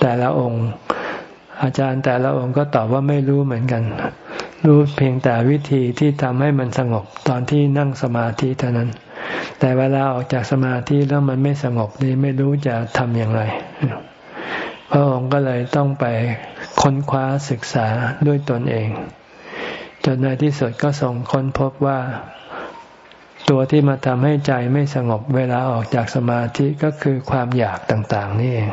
แต่ละองค์ อาจารย์แต่ละองค์ก็ตอบว่าไม่รู้เหมือนกัน รู้เพียงแต่วิธีที่ทำให้มันสงบตอนที่นั่งสมาธิเท่านั้น แต่เวลาออกจากสมาธิแล้วมันไม่สงบนี่ไม่รู้จะทำอย่างไร พระองค์ก็เลยต้องไปค้นคว้าศึกษาด้วยตนเอง จนในที่สุดก็ส่งค้นพบว่า ตัวที่มาทำให้ใจไม่สงบเวลาออกจากสมาธิก็คือความอยากต่าง ๆ นี่เอง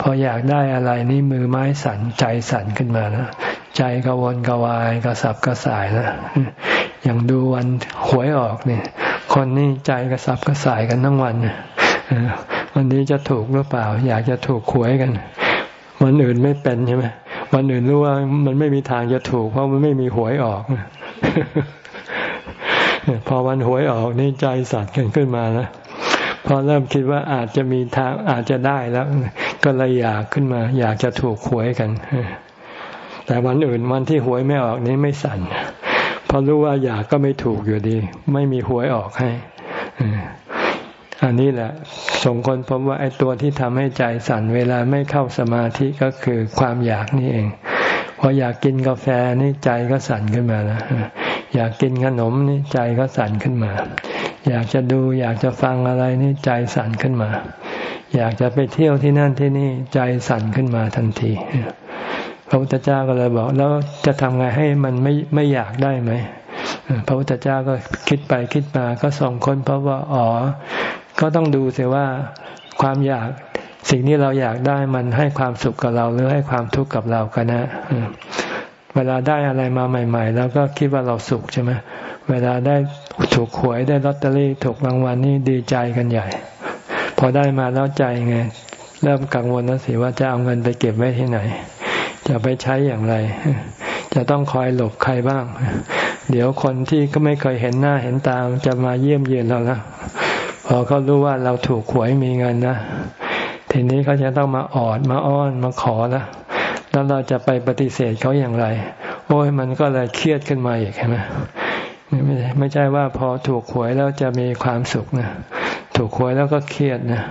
พออยากได้อะไรนี่มือไม้สั่นใจสั่นขึ้นมานะใจกวนกวายกระสับกระส่ายนะอย่างดูวันหวยออกเนี่ย คนนี่ใจกระสับกระส่ายกันทั้งวันวันนี้จะถูกหรือเปล่า อยากจะถูกหวยกันวันอื่นไม่เป็นใช่ไหมวันอื่นรู้ว่ามันไม่มีทางจะถูกเพราะมันไม่มีหวยออก พอวันหวยออกนี่ใจสั่นกันขึ้นมาแล้วพอเริ่มคิดว่าอาจจะมีทางอาจจะได้แล้ว ก็เลยอยากขึ้นมา อยากจะถูกหวยกันแต่วันอื่นวันที่หวยไม่ออกนี้ไม่สั่นเพราะรู้ว่าอยากก็ไม่ถูกอยู่ดี ไม่มีหวยออกให้อันนี้แหละสงคนพบว่าไอ้ตัวที่ทำให้ใจสั่นเวลาไม่เข้าสมาธิก็คือความอยากนี่เองพออยากกินกาแฟนี่ใจก็สั่นขึ้นมาแล้ว อยากกินขนมนี่ใจก็สั่นขึ้นมา อยากจะดูอยากจะฟังอะไรนี่ใจสั่นขึ้นมา อยากจะไปเที่ยวที่นั่นที่นี่ใจสั่นขึ้นมาทันทีพระพุทธเจ้าก็เลยบอก แล้วจะทำไงให้มันไม่ไม่อยากได้ไหมพระพุทธเจ้าก็คิดไปคิดมาก็ส่งคนเพราะว่าอ๋อ ก็ต้องดูเสียว่าความอยากสิ่งที่เราอยากได้มันให้ความสุขกับเราหรือให้ความทุกข์กับเรากันนะ เวลาได้อะไรมาใหม่ ๆ แล้วก็คิดว่าเราสุขใช่ไหมเวลาได้ถูกหวยได้ลอตเตอรี่ถูกรางวัลนี่ดีใจกันใหญ่ พอได้มาแล้วใจไง เริ่มกังวลแล้วสิว่าจะเอาเงินไปเก็บไว้ที่ไหน จะไปใช้อย่างไร จะต้องคอยหลบใครบ้าง เดี๋ยวคนที่ก็ไม่เคยเห็นหน้าเห็นตาจะมาเยี่ยมเยียนเราแล้วพอเขารู้ว่าเราถูกหวยมีเงินนะทีนี้เขาจะต้องมาออดมาอ้อนมาขอแล้ว แล้วเราจะไปปฏิเสธเขาอย่างไร โอ้ยมันก็เลยเครียดขึ้นมาอีกใช่ไหมไม่ไม่ใช่ว่าพอถูกหวยแล้วจะมีความสุขนะถูกหวยแล้วก็เครียดนะ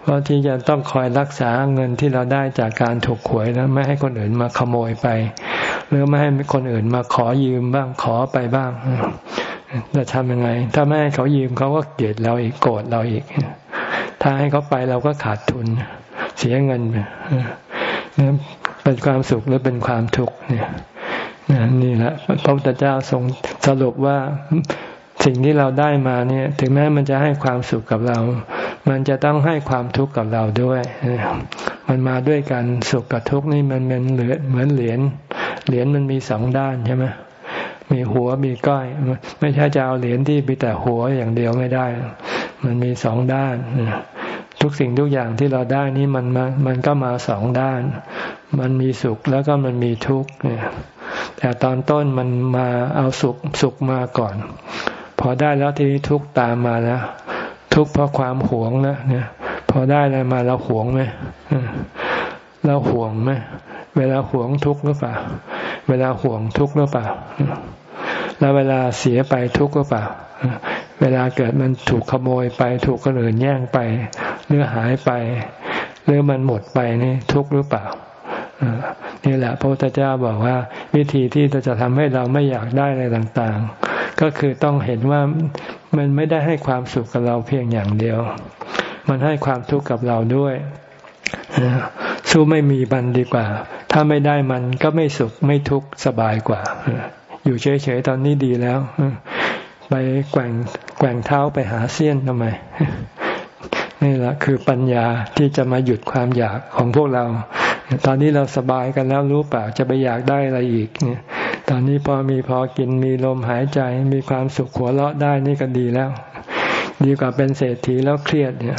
เพราะที่จะต้องคอยรักษาเงินที่เราได้จากการถูกหวยแล้วไม่ให้คนอื่นมาขโมยไป หรือไม่ให้คนอื่นมาขอยืมบ้างขอไปบ้างจะทำยังไง ถ้าไม่ให้เขายืมเขาก็เกลียดเราอีกโกรธเราอีก ถ้าให้เขาไปเราก็ขาดทุน เสียเงิน เป็นความสุขหรือเป็นความทุกข์เนี่ยนี่แหละพระพุทธเจ้าทรงสรุปว่าสิ่งที่เราได้มาเนี่ย ถึงแม้มันจะให้ความสุขกับเรา มันจะต้องให้ความทุกข์กับเราด้วย มันมาด้วยกันสุขกับทุกข์นี่มันเป็นเหลือเหมือนเหรียญเหรียญมันมีสองด้านใช่ไหมมีหัวมีก้อย ไม่ใช่จะเอาเหรียญที่มีแต่หัวอย่างเดียวไม่ได้ มันมีสองด้านทุกสิ่งทุกอย่างที่เราได้นี้มันมันก็มาสองด้าน มันมีสุขแล้วก็มันมีทุกข์เนี่ยแต่ตอนต้นมันมาเอาสุขสุขมาก่อน พอได้แล้วทีนี้ทุกข์ตามมาแล้ว ทุกข์เพราะความหวงนะเนี่ย พอได้อะไรมาเราหวงไหมเราหวงไหมเวลาหวงทุกข์หรือเปล่า เวลาหวงทุกข์หรือเปล่าแล้วเวลาเสียไปทุกข์หรือเปล่า เวลาเกิดมันถูกขโมยไปถูกคนอื่นแย่งไปหรือหายไป หรือมันหมดไปนี่ทุกข์หรือเปล่า นี่แหละพระพุทธเจ้าบอกว่า วิธีที่จะทำให้เราไม่อยากได้อะไรต่างๆ ก็คือต้องเห็นว่ามันไม่ได้ให้ความสุขกับเราเพียงอย่างเดียว มันให้ความทุกข์กับเราด้วยสู้ไม่มีมันดีกว่า ถ้าไม่ได้มันก็ไม่สุขไม่ทุกข์สบายกว่า อยู่เฉยๆตอนนี้ดีแล้ว ไปแกว่งแกว่งเท้าไปหาเสี้ยนทำไม นี่แหละคือปัญญาที่จะมาหยุดความอยากของพวกเรา ตอนนี้เราสบายกันแล้วรู้เปล่าจะไปอยากได้อะไรอีกเนี่ย ตอนนี้พอมีพอกินมีลมหายใจมีความสุขหัวเราะได้นี่ก็ดีแล้ว ดีกว่าเป็นเศรษฐีแล้วเครียดเนี่ย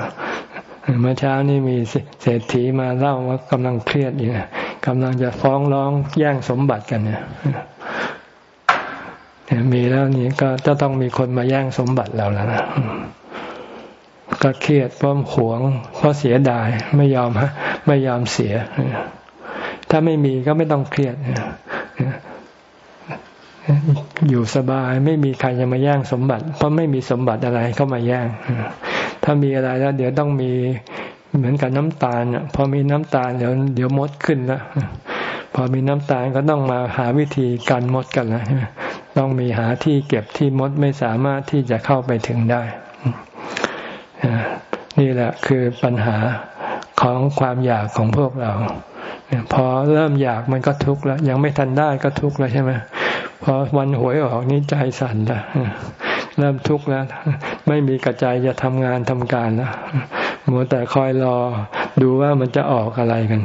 เมื่อเช้านี่มีเศรษฐีมาเล่าว่ากำลังเครียดอยู่กำลังจะฟ้องร้องแย่งสมบัติกันเนี่ยมีแล้วนี่ก็จะต้องมีคนมาแย่งสมบัติเราแล้วนะ ก็เครียดเพราะหวง เพราะเสียดายไม่ยอมฮะไม่ยอมเสีย ถ้าไม่มีก็ไม่ต้องเครียดอยู่สบายไม่มีใครจะมาแย่งสมบัติ เพราะไม่มีสมบัติอะไรเข้ามาแย่งถ้ามีอะไรแล้ว เดี๋ยวต้องมีเหมือนกับน้ำตาลพอมีน้ำตาลเดี๋ยวเดี๋ยวมดขึ้นแล้วพอมีน้ำตาลก็ต้องมาหาวิธีการมดกันแล้วต้องมีหาที่เก็บที่มดไม่สามารถที่จะเข้าไปถึงได้ นี่แหละคือปัญหาของความอยากของพวกเราพอเริ่มอยากมันก็ทุกข์แล้ว ยังไม่ทันได้ก็ทุกข์แล้วใช่ไหมพอวันหวยออกนี่ใจสั่นละเริ่มทุกข์แล้ว ไม่มีกระจายจะทำงานทำการแล้วมัวแต่คอยรอดูว่ามันจะออกอะไรกัน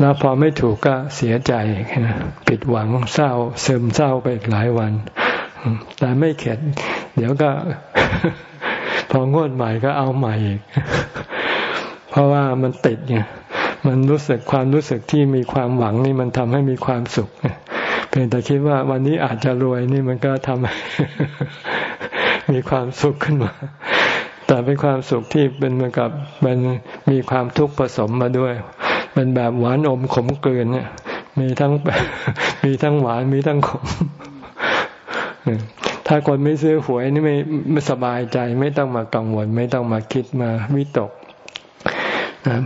แล้วพอไม่ถูกก็เสียใจผิดหวังเศร้าซึมเศร้าไปอีกหลายวัน แต่ไม่เข็ด เดี๋ยวก็ พองวดใหม่ก็เอาใหม่อีก เพราะว่ามันติดไงมันรู้สึกความรู้สึกที่มีความหวังนี่มันทำให้มีความสุขเพียงแต่คิดว่าวันนี้อาจจะรวยนี่มันก็ทำให้มีความสุขขึ้นมา แต่เป็นความสุขที่เป็นเหมือนกับมันมีความทุกข์ผสมมาด้วย เป็นแบบหวานอมขมเกินเนี่ยมีทั้งมีทั้งหวานมีทั้งขม ถ้าคนไม่ซื้อหวยนี่ไม่ไม่สบายใจ ไม่ต้องมากังวล ไม่ต้องมาคิดมาวิตก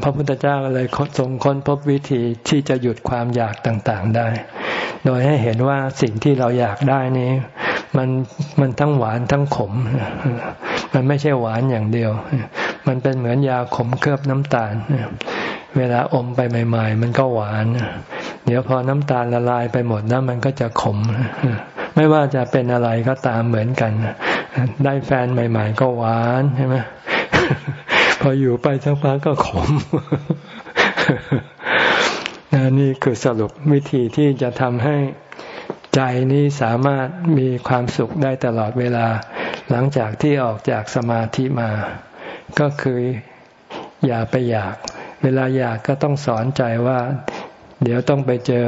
พระพุทธเจ้าเลยทรงค้นพบวิธีที่จะหยุดความอยากต่างๆได้ โดยให้เห็นว่าสิ่งที่เราอยากได้นี้ มันมันทั้งหวานทั้งขม มันไม่ใช่หวานอย่างเดียว มันเป็นเหมือนยาขมเคลือบน้ำตาล เวลาอมไปใหม่ ๆ มันก็หวาน เดี๋ยวพอน้ำตาลละลายไปหมดแล้วมันก็จะขม ไม่ว่าจะเป็นอะไรก็ตามเหมือนกัน ได้แฟนใหม่ ๆ ก็หวานใช่ไหมพออยู่ไปสักพักก็ขมนี่คือสรุปวิธีที่จะทำให้ใจนี้สามารถมีความสุขได้ตลอดเวลา หลังจากที่ออกจากสมาธิมา ก็คืออย่าไปอยาก เวลาอยากก็ต้องสอนใจว่า เดี๋ยวต้องไปเจอ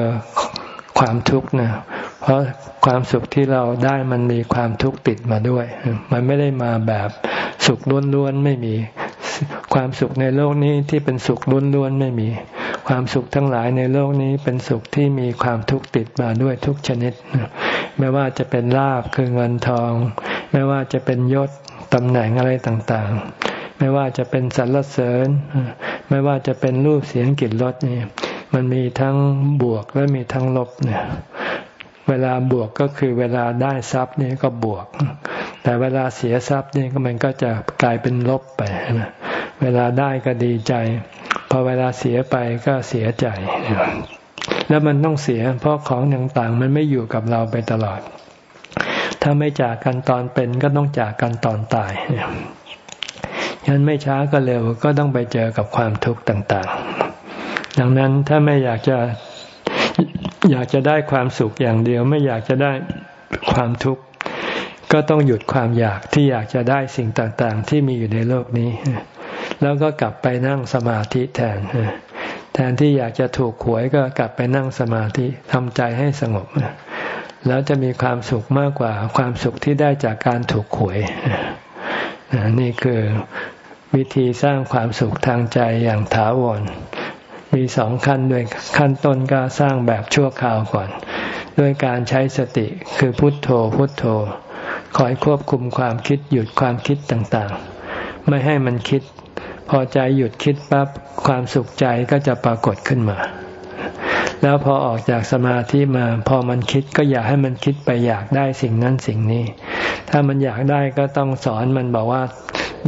ความทุกข์นะ เพราะความสุขที่เราได้มันมีความทุกข์ติดมาด้วย มันไม่ได้มาแบบสุขล้วนๆไม่มี ความสุขในโลกนี้ที่เป็นสุขล้วนๆไม่มี ความสุขทั้งหลายในโลกนี้เป็นสุขที่มีความทุกข์ติดมาด้วยทุกชนิด ไม่ว่าจะเป็นลาบคือเงินทอง ไม่ว่าจะเป็นยศตำแหน่งอะไรต่างๆ ไม่ว่าจะเป็นสรรเสริญ ไม่ว่าจะเป็นรูปเสียงกลิ่นรสนี่มันมีทั้งบวกและมีทั้งลบเนี่ย เวลาบวกก็คือเวลาได้ทรัพย์นี่ก็บวก แต่เวลาเสียทรัพย์นี่ก็มันก็จะกลายเป็นลบไปนะเวลาได้ก็ดีใจ พอเวลาเสียไปก็เสียใจ แล้วมันต้องเสีย เพราะของต่างๆ มันไม่อยู่กับเราไปตลอด ถ้าไม่จากกันตอนเป็นก็ต้องจากกันตอนตายฉะนั้นไม่ช้าก็เร็วก็ต้องไปเจอกับความทุกข์ต่าง ๆ ดังนั้นถ้าไม่อยากจะ อยากจะได้ความสุขอย่างเดียว ไม่อยากจะได้ความทุกข์ก็ต้องหยุดความอยากที่อยากจะได้สิ่งต่างๆ ที่มีอยู่ในโลกนี้ แล้วก็กลับไปนั่งสมาธิแทนแทนที่อยากจะถูกหวยก็กลับไปนั่งสมาธิทำใจให้สงบแล้วจะมีความสุขมากกว่าความสุขที่ได้จากการถูกหวยนี่คือวิธีสร้างความสุขทางใจอย่างถาวร มีสองขั้นด้วยขั้นต้นก็สร้างแบบชั่วคราวก่อน ด้วยการใช้สติคือพุทโธพุทโธ คอยควบคุมความคิดหยุดความคิดต่างๆ ไม่ให้มันคิด พอใจหยุดคิดปั๊บความสุขใจก็จะปรากฏขึ้นมา แล้วพอออกจากสมาธิมา พอมันคิดก็อย่าให้มันคิดไปอยากได้สิ่งนั้นสิ่งนี้ ถ้ามันอยากได้ก็ต้องสอนมันบอกว่า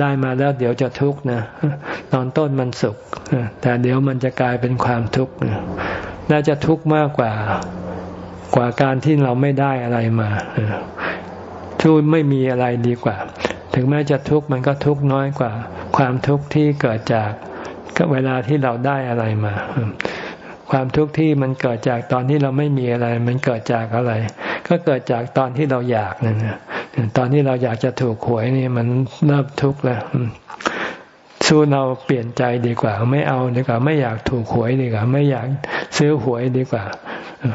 ได้มาแล้วเดี๋ยวจะทุกข์นะตอนต้นมันสุข แต่เดี๋ยวมันจะกลายเป็นความทุกข์น่าจะทุกข์มากกว่ากว่าการที่เราไม่ได้อะไรมาทุกไม่มีอะไรดีกว่า ถึงแม้จะทุกข์มันก็ทุกข์น้อยกว่า ความทุกข์ที่เกิดจากเวลาที่เราได้อะไรมา ความทุกข์ที่มันเกิดจากตอนที่เราไม่มีอะไร มันเกิดจากอะไร ก็เกิดจากตอนที่เราอยากนั่นนะตอนที่เราอยากจะถูกหวยนี่มันเริ่มทุกข์แล้วสู้เราเปลี่ยนใจดีกว่า ไม่เอาดีกว่า ไม่อยากถูกหวยดีกว่า ไม่อยากซื้อหวยดีกว่า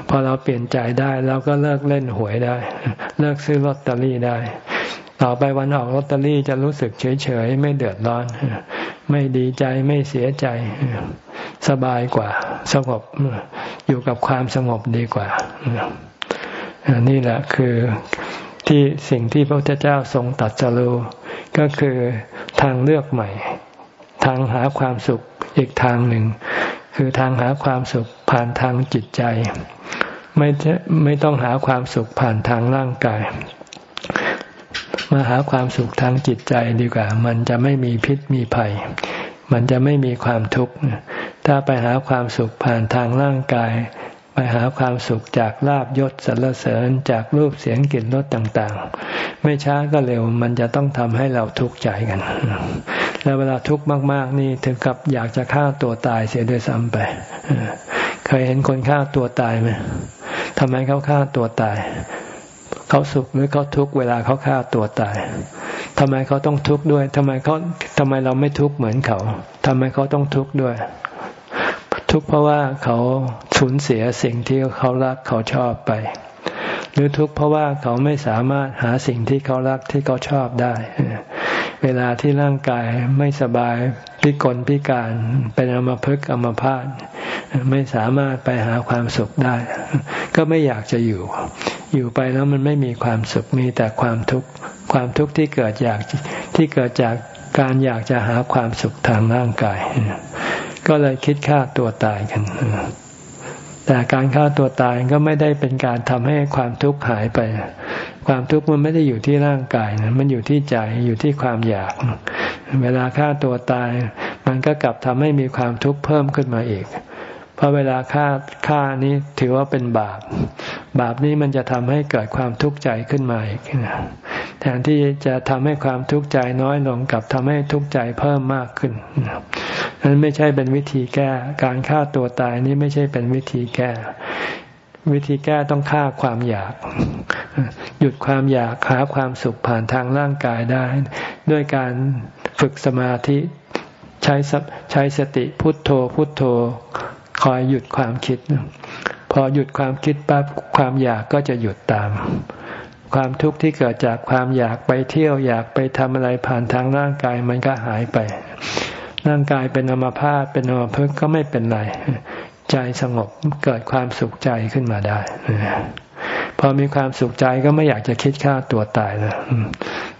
พอเราเปลี่ยนใจได้เราก็เลิกเล่นหวยได้ เลิกซื้อลอตเตอรี่ได้ ต่อไปวันออกลอตเตอรี่จะรู้สึกเฉยเฉยไม่เดือดร้อน ไม่ดีใจไม่เสียใจ สบายกว่า สงบอยู่กับความสงบดีกว่านี่แหละคือที่สิ่งที่พระพุทธเจ้าทรงตัดสรู้ก็คือทางเลือกใหม่ ทางหาความสุขอีกทางหนึ่ง คือทางหาความสุขผ่านทางจิตใจ ไม่ไม่ต้องหาความสุขผ่านทางร่างกาย มาหาความสุขทางจิตใจดีกว่า มันจะไม่มีพิษมีภัย มันจะไม่มีความทุกข์ ถ้าไปหาความสุขผ่านทางร่างกาย ไปหาความสุขจากลาบยศสรรเสริญจากรูปเสียงกลิ่นรสต่างๆ ไม่ช้าก็เร็วมันจะต้องทำให้เราทุกข์ใจกัน แล้วเวลาทุกข์มาก ๆ นี่ถึงกับอยากจะฆ่าตัวตายเสียด้วยซ้ำไปเคยเห็นคนฆ่าตัวตายไหมทำไมเขาฆ่าตัวตาย เขาสุขหรือเขาทุกข์เวลาเขาฆ่าตัวตายทำไมเขาต้องทุกข์ด้วยทำไมเขาทำไมเราไม่ทุกข์เหมือนเขาทำไมเขาต้องทุกข์ด้วย ทุกข์เพราะว่าเขาสูญเสียสิ่งที่เขารักเขาชอบไป หรือทุกข์เพราะว่าเขาไม่สามารถหาสิ่งที่เขารักที่เขาชอบได้ เวลาที่ร่างกายไม่สบายพิกลพิการเป็นอมภพอมพาตไม่สามารถไปหาความสุขได้ ก็ไม่อยากจะอยู่ อยู่ไปแล้วมันไม่มีความสุขมีแต่ความทุกข์ความทุกข์ที่เกิดจากที่เกิดจากการอยากจะหาความสุขทางร่างกาย ก็เลยคิดฆ่าตัวตายกัน แต่การฆ่าตัวตายก็ไม่ได้เป็นการทำให้ความทุกข์หายไป ความทุกข์มันไม่ได้อยู่ที่ร่างกายนะมันอยู่ที่ใจอยู่ที่ความอยาก เวลาฆ่าตัวตาย มันก็กลับทำให้มีความทุกข์เพิ่มขึ้นมาอีก เพราะเวลาฆ่าฆ่านี้ถือว่าเป็นบาป บาปนี้มันจะทำให้เกิดความทุกข์ใจขึ้นมาอีกแทนที่จะทำให้ความทุกข์ใจน้อยลงกับทำให้ทุกข์ใจเพิ่มมากขึ้นนั้นไม่ใช่เป็นวิธีแก้ การฆ่าตัวตายนี้ไม่ใช่เป็นวิธีแก้ วิธีแก้ต้องฆ่าความอยาก หยุดความอยากหาความสุขผ่านทางร่างกายได้ ด้วยการฝึกสมาธิใช้ใช้สติพุทโธพุทโธ คอยหยุดความคิด พอหยุดความคิดปั๊บความอยากก็จะหยุดตาม ความทุกข์ที่เกิดจากความอยากไปเที่ยวอยากไปทำอะไรผ่านทางร่างกายมันก็หายไป ร่างกายเป็นอมภาพเป็นอมพึกก็ไม่เป็นไร ใจสงบเกิดความสุขใจขึ้นมาได้พอมีความสุขใจก็ไม่อยากจะคิดฆ่าตัวตายแล้ว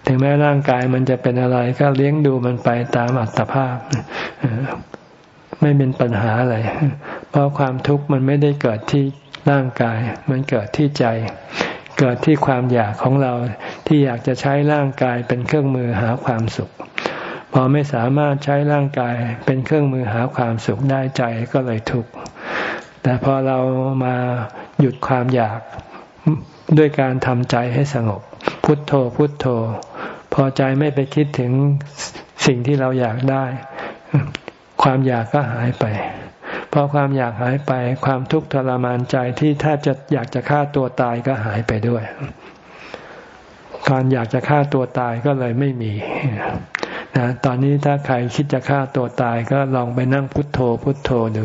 ถึงแม้ร่างกายมันจะเป็นอะไรก็เลี้ยงดูมันไปตามอัตภาพ ไม่เป็นปัญหาอะไร เพราะความทุกข์มันไม่ได้เกิดที่ร่างกาย มันเกิดที่ใจ เกิดที่ความอยากของเราที่อยากจะใช้ร่างกายเป็นเครื่องมือหาความสุข พอไม่สามารถใช้ร่างกายเป็นเครื่องมือหาความสุขได้ใจก็เลยทุกข์ แต่พอเรามาหยุดความอยากด้วยการทำใจให้สงบ พุทโธพุทโธ พอใจไม่ไปคิดถึงสิ่งที่เราอยากได้ ความอยากก็หายไป พอความอยากหายไป ความทุกข์ทรมานใจที่แทบจะอยากจะฆ่าตัวตายก็หายไปด้วยการอยากจะฆ่าตัวตายก็เลยไม่มีนะตอนนี้ถ้าใครคิดจะฆ่าตัวตายก็ลองไปนั่งพุทโธพุทโธดู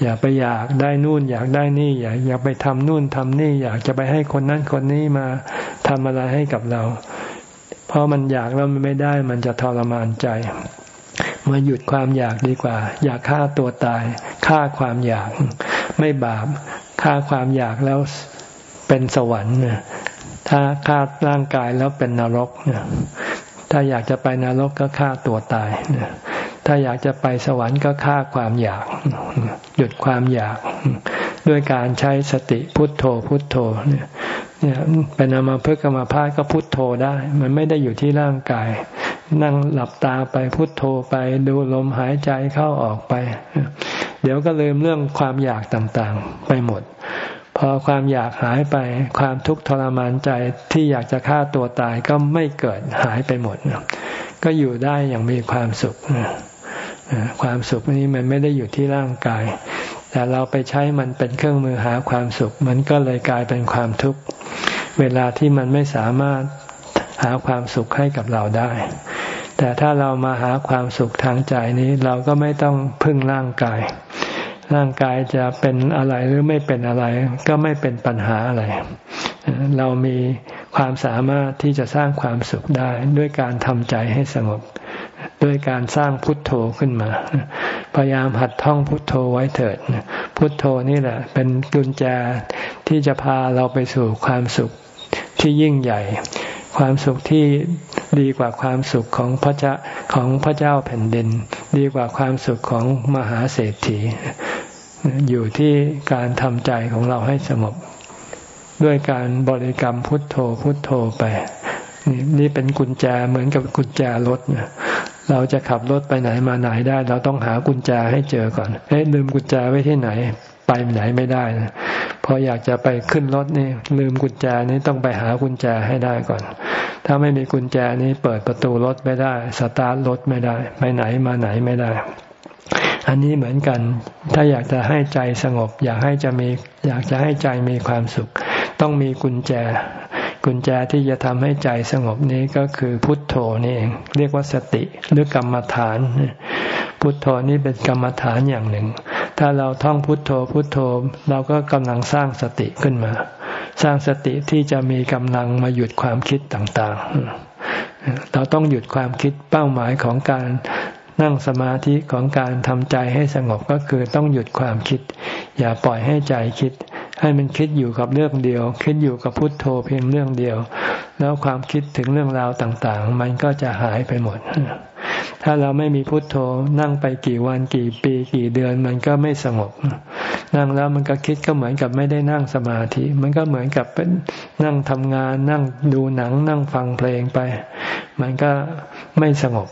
อย่าไปอยากได้นู่นอยากได้นี่ อยากอยากไปทำนู่นทำนี่ อยากจะไปให้คนนั้นคนนี้มาทำอะไรให้กับเรา เพราะมันอยากแล้วมันไม่ได้มันจะทรมานใจ มาหยุดความอยากดีกว่า อยากฆ่าตัวตายฆ่าความอยาก ไม่บาปฆ่าความอยากแล้วเป็นสวรรค์ถ้าฆ่าร่างกายแล้วเป็นนรกถ้าอยากจะไปนรกก็ฆ่าตัวตายถ้าอยากจะไปสวรรค์ก็ฆ่าความอยาก หยุดความอยาก ด้วยการใช้สติพุทโธพุทโธเนี่ยเนี่ยเป็นอามาเพื่อกรรมพาก็พุทโธได้ มันไม่ได้อยู่ที่ร่างกาย นั่งหลับตาไปพุทโธไปดูลมหายใจเข้าออกไป เดี๋ยวก็ลืมเรื่องความอยากต่างๆ ไปหมด พอความอยากหายไป ความทุกข์ทรมานใจที่อยากจะฆ่าตัวตายก็ไม่เกิดหายไปหมด ก็อยู่ได้อย่างมีความสุขความสุขนี้มันไม่ได้อยู่ที่ร่างกาย แต่เราไปใช้มันเป็นเครื่องมือหาความสุข มันก็เลยกลายเป็นความทุกข์ เวลาที่มันไม่สามารถ หาความสุขให้กับเราได้ แต่ถ้าเรามาหาความสุขทางใจนี้เราก็ไม่ต้องพึ่งร่างกาย ร่างกายจะเป็นอะไรหรือไม่เป็นอะไร ก็ไม่เป็นปัญหาอะไร เรามีความสามารถที่จะสร้างความสุขได้ด้วยการทำใจให้สงบด้วยการสร้างพุทโธขึ้นมา พยายามหัดท่องพุทโธไว้เถิด พุทโธนี่แหละ เป็นกุญแจที่จะพาเราไปสู่ความสุขที่ยิ่งใหญ่ ความสุขที่ดีกว่าความสุขของพระเจ้าของพระเจ้าแผ่นดิน ดีกว่าความสุขของมหาเศรษฐี อยู่ที่การทำใจของเราให้สงบด้วยการบริกรรมพุทโธพุทโธไป นี่นี่เป็นกุญแจเหมือนกับกุญแจรถเราจะขับรถไปไหนมาไหนได้ เราต้องหากุญแจให้เจอก่อนเฮ้ลืมกุญแจไว้ที่ไหน ไปไหนไม่ได้นะ ออยากจะไปขึ้นรถนี่ลืมกุญแจนี่ต้องไปหากุญแจให้ได้ก่อน ถ้าไม่มีกุญแจนี้เปิดประตูรถไม่ได้ สตาร์ทรถไม่ได้ ไปไหนมาไหนไม่ได้ อันนี้เหมือนกัน ถ้าอยากจะให้ใจสงบ อยากให้จะมี อยากจะให้ใจมีความสุข ต้องมีกุญแจ กุญแจที่จะทำให้ใจสงบนี้ก็คือพุทโธนี่เอง เรียกว่าสติหรือกรรมฐาน พุทโธนี้เป็นกรรมฐานอย่างหนึ่ง ถ้าเราท่องพุทโธพุทโธเราก็กำลังสร้างสติขึ้นมา สร้างสติที่จะมีกำลังมาหยุดความคิดต่างๆ เราต้องหยุดความคิดเป้าหมายของการนั่งสมาธิของการทำใจให้สงบก็คือต้องหยุดความคิด อย่าปล่อยให้ใจคิด ให้มันคิดอยู่กับเรื่องเดียว คิดอยู่กับพุทโธเพียงเรื่องเดียว แล้วความคิดถึงเรื่องราวต่างๆ มันก็จะหายไปหมด ถ้าเราไม่มีพุทโธนั่งไปกี่วันกี่ปีกี่เดือนมันก็ไม่สงบ นั่งแล้วมันก็คิดก็เหมือนกับไม่ได้นั่งสมาธิ มันก็เหมือนกับเป็นนั่งทำงาน นั่งดูหนัง นั่งฟังเพลงไป มันก็ไม่สงบ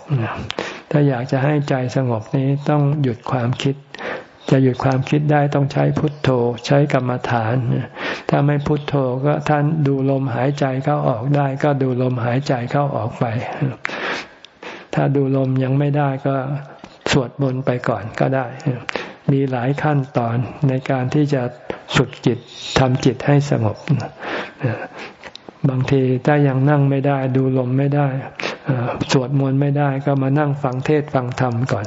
ถ้าอยากจะให้ใจสงบนี้ต้องหยุดความคิด จะหยุดความคิดได้ต้องใช้พุทโธ ใช้กรรมฐาน ถ้าไม่พุทโธก็ท่านดูลมหายใจเข้าออกได้ ก็ดูลมหายใจเข้าออกไป ถ้าดูลมยังไม่ได้ก็สวดมนต์ไปก่อนก็ได้ มีหลายขั้นตอนในการที่จะฝึกจิตทำจิตให้สงบบางทีถ้ายังนั่งไม่ได้ ดูลมไม่ได้สวดมนต์ไม่ได้ก็มานั่งฟังเทศฟังธรรมก่อน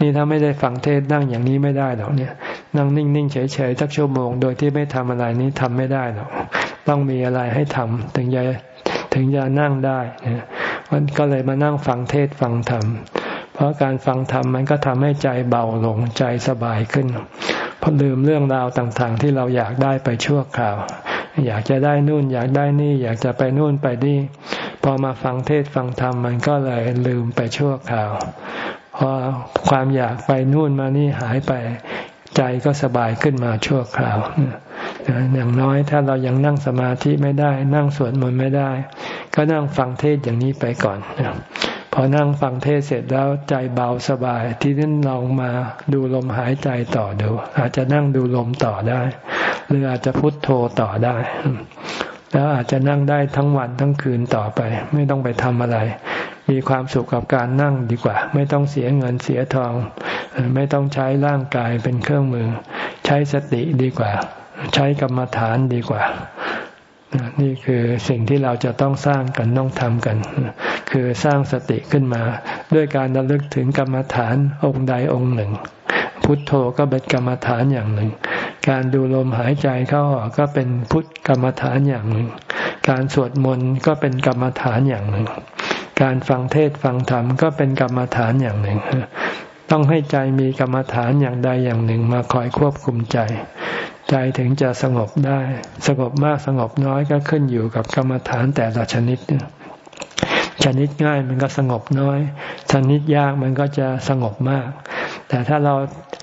นี่ถ้าไม่ได้ฟังเทศนั่งอย่างนี้ไม่ได้หรอกเนี่ย นั่งนิ่งๆเฉยๆสักชั่วโมง โดยที่ไม่ทำอะไรนี้ทำไม่ได้หรอกต้องมีอะไรให้ทำถึงจะถึงจะนั่งได้ มันก็เลยมานั่งฟังเทศฟังธรรม เพราะการฟังธรรมมันก็ทำให้ใจเบาลงใจสบายขึ้นพอลืมเรื่องราวต่างๆ ที่เราอยากได้ไปชั่วคราว อยากจะได้นู่นอยากได้นี่ อยากจะไปนู่นไปนี่ พอมาฟังเทศฟังธรรมมันก็เลยลืมไปชั่วคราว พอความอยากไปนู่นมานี่หายไป ใจก็สบายขึ้นมาชั่วคราวอย่างน้อยถ้าเรายังนั่งสมาธิไม่ได้ นั่งสวดมนต์ไม่ได้ ก็นั่งฟังเทศอย่างนี้ไปก่อนพอนั่งฟังเทศเสร็จแล้วใจเบาสบาย ที่นั่นลองมาดูลมหายใจต่อดู อาจจะนั่งดูลมต่อได้ หรืออาจจะพุทโธต่อได้ แล้วอาจจะนั่งได้ทั้งวันทั้งคืนต่อไป ไม่ต้องไปทำอะไร มีความสุขกับการนั่งดีกว่า ไม่ต้องเสียเงินเสียทอง ไม่ต้องใช้ร่างกายเป็นเครื่องมือ ใช้สติดีกว่า ใช้กรรมฐานดีกว่า นี่คือสิ่งที่เราจะต้องสร้างกันต้องทำกัน คือสร้างสติขึ้นมา ด้วยการระลึกถึงกรรมฐานองค์ใดองค์หนึ่ง พุทโธก็เป็นกรรมฐานอย่างหนึ่ง การดูลมหายใจเข้าออกก็เป็นพุทธกรรมฐานอย่างหนึ่ง การสวดมนต์ก็เป็นกรรมฐานอย่างหนึ่ง การฟังเทศฟังธรรมก็เป็นกรรมฐานอย่างหนึ่ง ต้องให้ใจมีกรรมฐานอย่างใดอย่างหนึ่งมาคอยควบคุมใจ ใจถึงจะสงบได้ สงบมากสงบน้อยก็ขึ้นอยู่กับกรรมฐานแต่ละชนิดชนิดง่ายมันก็สงบน้อย ชนิดยากมันก็จะสงบมาก แต่ถ้าเรา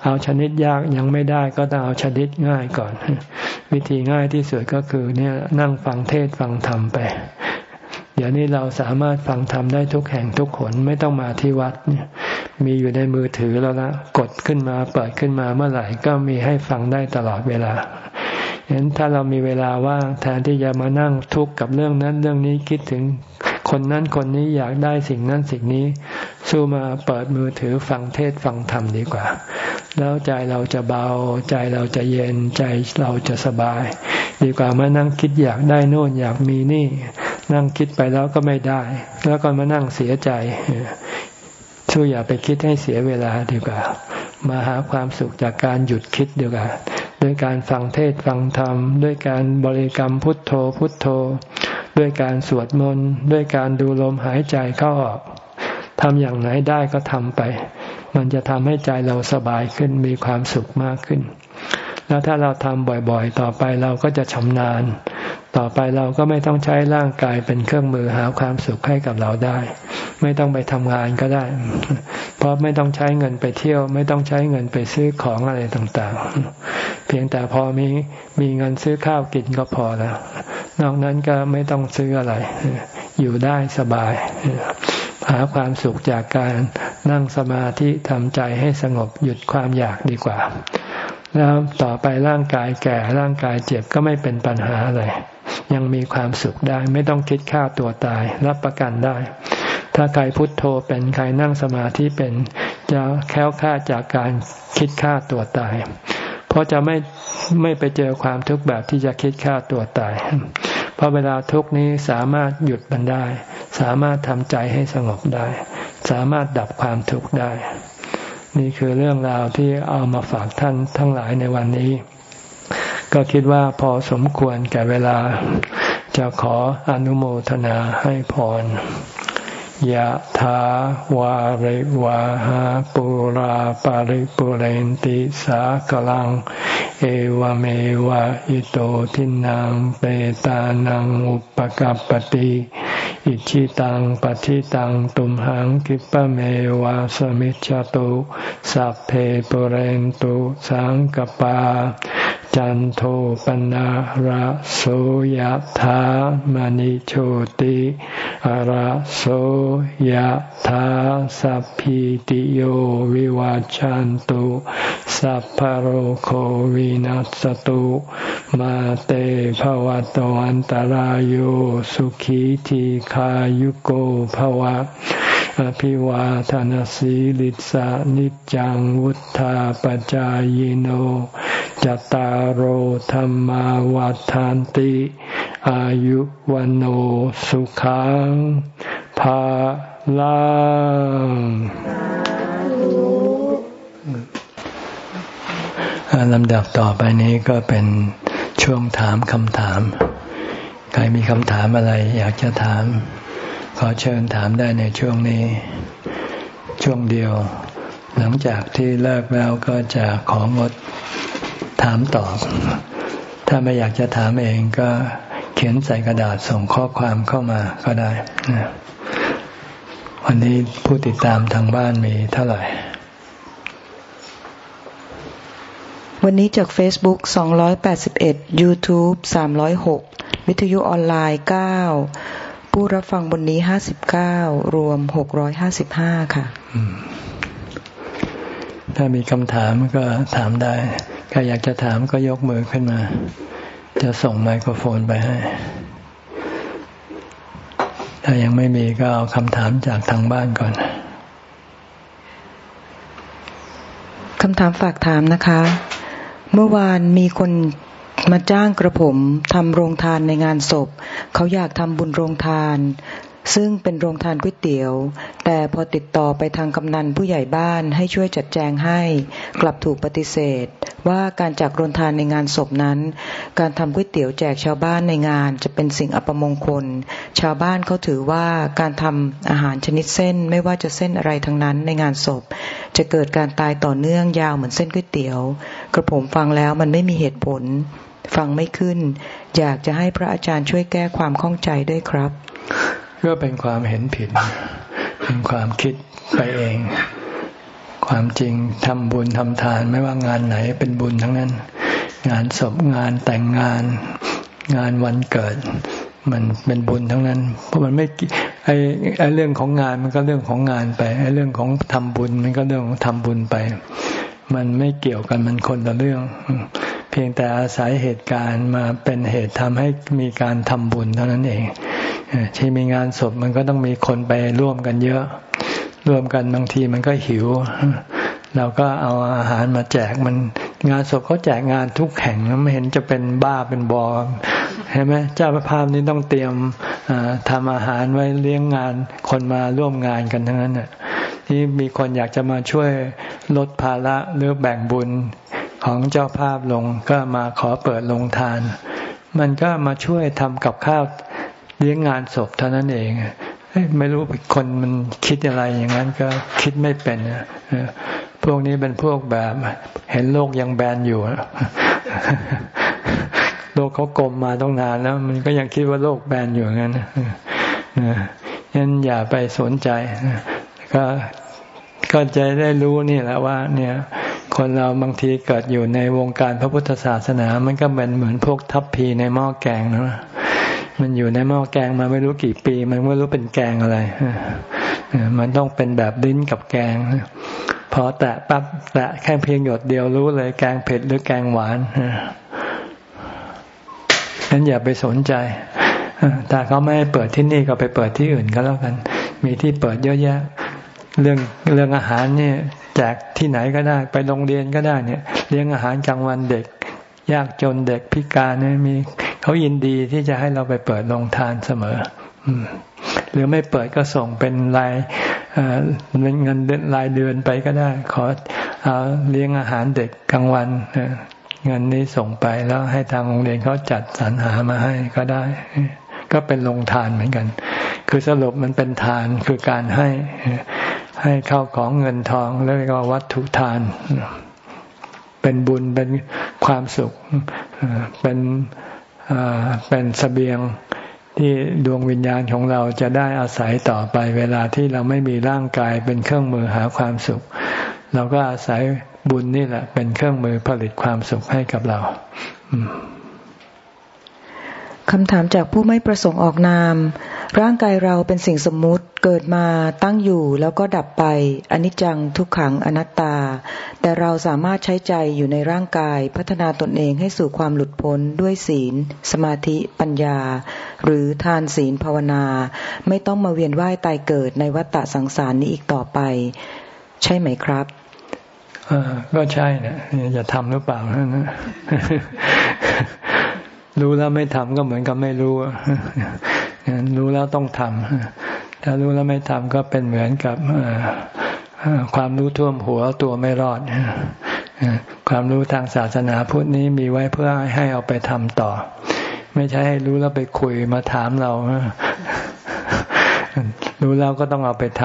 เอาชนิดยากยังไม่ได้ก็ต้องเอาชนิดง่ายก่อน วิธีง่ายที่สุดก็คือเนี่ยนั่งฟังเทศฟังธรรมไป เดี๋ยวนี้เราสามารถฟังธรรมได้ทุกแห่งทุกขนไม่ต้องมาที่วัดเนี่ย มีอยู่ในมือถือแล้วละกดขึ้นมาเปิดขึ้นมาเมื่อไหร่ก็มีให้ฟังได้ตลอดเวลาเห็นถ้าเรามีเวลาว่างแทนที่จะมานั่งทุกข์กับเรื่องนั้นเรื่องนี้คิดถึงคนนั้นคนนี้อยากได้สิ่งนั้นสิ่งนี้ สู้มาเปิดมือถือฟังเทศฟังธรรมดีกว่า แล้วใจเราจะเบา ใจเราจะเย็นใจเราจะสบาย ดีกว่ามานั่งคิดอยากได้โน่นอยากมีนี่ นั่งคิดไปแล้วก็ไม่ได้ แล้วก็มานั่งเสียใจสู้อย่าไปคิดให้เสียเวลาดีกว่า มาหาความสุขจากการหยุดคิดดีกว่าด้วยการฟังเทศฟังธรรม ด้วยการบริกรรมพุทโธพุทโธ ด้วยการสวดมนต์ด้วยการดูลมหายใจเข้าออกทำอย่างไหนได้ก็ทำไป มันจะทำให้ใจเราสบายขึ้นมีความสุขมากขึ้น แล้วถ้าเราทำบ่อยๆ ต่อไปเราก็จะชำนาญ ต่อไปเราก็ไม่ต้องใช้ร่างกายเป็นเครื่องมือหาความสุขให้กับเราได้ ไม่ต้องไปทำงานก็ได้ เพราะไม่ต้องใช้เงินไปเที่ยว ไม่ต้องใช้เงินไปซื้อของอะไรต่างๆ เพียงแต่พอมีมีเงินซื้อข้าวกินก็พอแล้ว นอกนั้นก็ไม่ต้องซื้ออะไร อยู่ได้สบาย หาความสุขจากการนั่งสมาธิทำใจให้สงบหยุดความอยากดีกว่าแล้วต่อไปร่างกายแก่ร่างกายเจ็บก็ไม่เป็นปัญหาอะไร ยังมีความสุขได้ ไม่ต้องคิดฆ่าตัวตาย รับประกันได้ ถ้าใครพุทโธเป็นใครนั่งสมาธิเป็น จะแค้วค่าจากการคิดฆ่าตัวตาย เพราะจะไม่ไม่ไปเจอความทุกข์แบบที่จะคิดฆ่าตัวตาย เพราะเวลาทุกนี้สามารถหยุดมันได้ สามารถทำใจให้สงบได้ สามารถดับความทุกข์ได้ นี่คือเรื่องราวที่เอามาฝากท่านทั้งหลายในวันนี้ ก็คิดว่าพอสมควรแก่เวลา จะขออนุโมทนาให้พรยะถาวาริวาหาปุราปาริปุเรนติสากลัง เอวเมวะอิโตทินังเปตานังอุปกัรปติอิชิตังปฏิตังตุมหังคิปะเมวะสมิจจตุสัพเพปุเรนตุสังกปา จันโทปนะระโสยธามณิโชติระโสยธาสัพพิติโยวิวาจันตุสัพพโรโควินัสตุมาเตภวัตวันตารโยสุขีทีขายุโกภวะ อภิวาทานสีลิสานิจังวุธาปจายโนจตารโหธรรมวาทานติ อายุวันโอสุขังภาลังลำดับต่อไปนี้ก็เป็นช่วงถามคำถาม ใครมีคำถามอะไรอยากจะถาม ขอเชิญถามได้ในช่วงนี้ ช่วงเดียว หลังจากที่เลิกแล้วก็จะของดถามตอบ ถ้าไม่อยากจะถามเองก็เขียนใส่กระดาษส่งข้อความเข้ามาก็ได้วันนี้ผู้ติดตามทางบ้านมีเท่าไหร่ วันนี้จาก Facebook 281 YouTube 306 วิทยุออนไลน์ 9 ผู้รับฟังบนนี้59รวม655ค่ะ ถ้ามีคำถามก็ถามได้ ใครอยากจะถามก็ยกมือขึ้นมา จะส่งไมโครโฟนไปให้ ถ้ายังไม่มีก็เอาคำถามจากทางบ้านก่อน คำถามฝากถามนะคะ เมื่อวานมีคน มาจ้างกระผมทำโรงทานในงานศพ เขาอยากทำบุญโรงทาน ซึ่งเป็นโรงทานก๋วยเตี๋ยว แต่พอติดต่อไปทางกำนันผู้ใหญ่บ้านให้ช่วยจัดแจงให้ กลับถูกปฏิเสธ ว่าการจักโรงทานในงานศพนั้น การทำก๋วยเตี๋ยวแจกชาวบ้านในงานจะเป็นสิ่งอัปมงคล ชาวบ้านเขาถือว่าการทำอาหารชนิดเส้นไม่ว่าจะเส้นอะไรทั้งนั้นในงานศพ จะเกิดการตายต่อเนื่องยาวเหมือนเส้นก๋วยเตี๋ยว กระผมฟังแล้วมันไม่มีเหตุผล ฟังไม่ขึ้น อยากจะให้พระอาจารย์ช่วยแก้ความข้องใจด้วยครับ ก็เป็นความเห็นผิด เป็นความคิดไปเอง ความจริงทำบุญทำทานไม่ว่างานไหนเป็นบุญทั้งนั้น งานศพงานแต่งงาน งานวันเกิด มันเป็นบุญทั้งนั้น เพราะมันไม่ไอไอเรื่องของงานมันก็เรื่องของงานไปไอเรื่องของทำบุญมันก็เรื่องของทำบุญไป มันไม่เกี่ยวกันมันคนละเรื่อง เพียงแต่อาศัยเหตุการณ์มาเป็นเหตุทำให้มีการทำบุญเท่านั้นเองที่มีงานศพมันก็ต้องมีคนไปร่วมกันเยอะ ร่วมกันบางทีมันก็หิว เราก็เอาอาหารมาแจกมันงานศพเขาแจกงานทุกแห่งไม่เห็นจะเป็นบ้าเป็นบอเห็นไหมเจ้าพระพามนี้ต้องเตรียมทำอาหารไว้เลี้ยงงานคนมาร่วมงานกันทั้งนั้นน่ะ ที่มีคนอยากจะมาช่วยลดภาระหรือแบ่งบุญของเจ้าภาพลงก็มาขอเปิดลงทาน มันก็มาช่วยทำกับข้าวเลี้ยงงานศพเท่านั้นเองไม่รู้คนมันคิดอะไรอย่างนั้นก็คิดไม่เป็นพวกนี้เป็นพวกแบบเห็นโลกยังแบนอยู่โลกเขากลมมาต้องนานแล้ว มันก็ยังคิดว่าโลกแบนอยู่งั้นงั้นอย่าไปสนใจ ก็ก็จะได้รู้นี่แหละว่า เนี่ย คนเราบางทีเกิดอยู่ในวงการพระพุทธศาสนา มันก็เป็นเหมือนพวกทัพพีในหม้อแกงนะมันอยู่ในหม้อแกงมาไม่รู้กี่ปี มันไม่รู้เป็นแกงอะไรมันต้องเป็นแบบดิ้นกับแกงพอแตะปั๊บแตะแค่เพียงหยดเดียวรู้เลยแกงเผ็ดหรือแกงหวานนั้นอย่าไปสนใจถ้าเขาไม่เปิดที่นี่ก็ไปเปิดที่อื่นก็แล้วกัน มีที่เปิดเยอะแยะ เรื่องเรื่องอาหารเนี่ยแจกที่ไหนก็ได้ ไปโรงเรียนก็ได้เนี่ย เลี้ยงอาหารกลางวันเด็ก ยากจนเด็กพิการเนี่ยมีเขายินดีที่จะให้เราไปเปิดโรงทานเสมอหรือไม่เปิดก็ส่งเป็นรายเป็นเงินเดือนรายเดือนไปก็ได้ ขอเอาเลี้ยงอาหารเด็กกลางวันเงินนี้ส่งไปแล้วให้ทางโรงเรียนเขาจัดสรรหามาให้ก็ได้ ก็เป็นลงทานเหมือนกัน คือสรุปมันเป็นทานคือการให้ ให้เข้าของเงินทองแล้วก็วัตถุทาน เป็นบุญเป็นความสุข เป็นเป็นสเสบียงที่ดวงวิญญาณของเราจะได้อาศัยต่อไป เวลาที่เราไม่มีร่างกายเป็นเครื่องมือหาความสุข เราก็อาศัยบุญนี่แหละ เป็นเครื่องมือผลิตความสุขให้กับเราคำถามจากผู้ไม่ประสงค์ออกนาม ร่างกายเราเป็นสิ่งสมมุติเกิดมาตั้งอยู่แล้วก็ดับไปอนิจจังทุกขังอนัตตา แต่เราสามารถใช้ใจอยู่ในร่างกายพัฒนาตนเองให้สู่ความหลุดพ้นด้วยศีล สมาธิปัญญา หรือทานศีลภาวนา ไม่ต้องมาเวียนว่ายตายเกิดในวัฏฏะสังสารนี้อีกต่อไป ใช่ไหมครับก็ใช่นะจะทำหรือเปล่านะรู้แล้วไม่ทำก็เหมือนกับไม่รู้ รู้แล้วต้องทำถ้ารู้แล้วไม่ทำก็เป็นเหมือนกับความรู้ท่วมหัวตัวไม่รอดความรู้ทางศาสนาพุทธนี้มีไว้เพื่อให้เอาไปทำต่อ ไม่ใช่ให้รู้แล้วไปคุยมาถามเรา รู้แล้วก็ต้องเอาไปท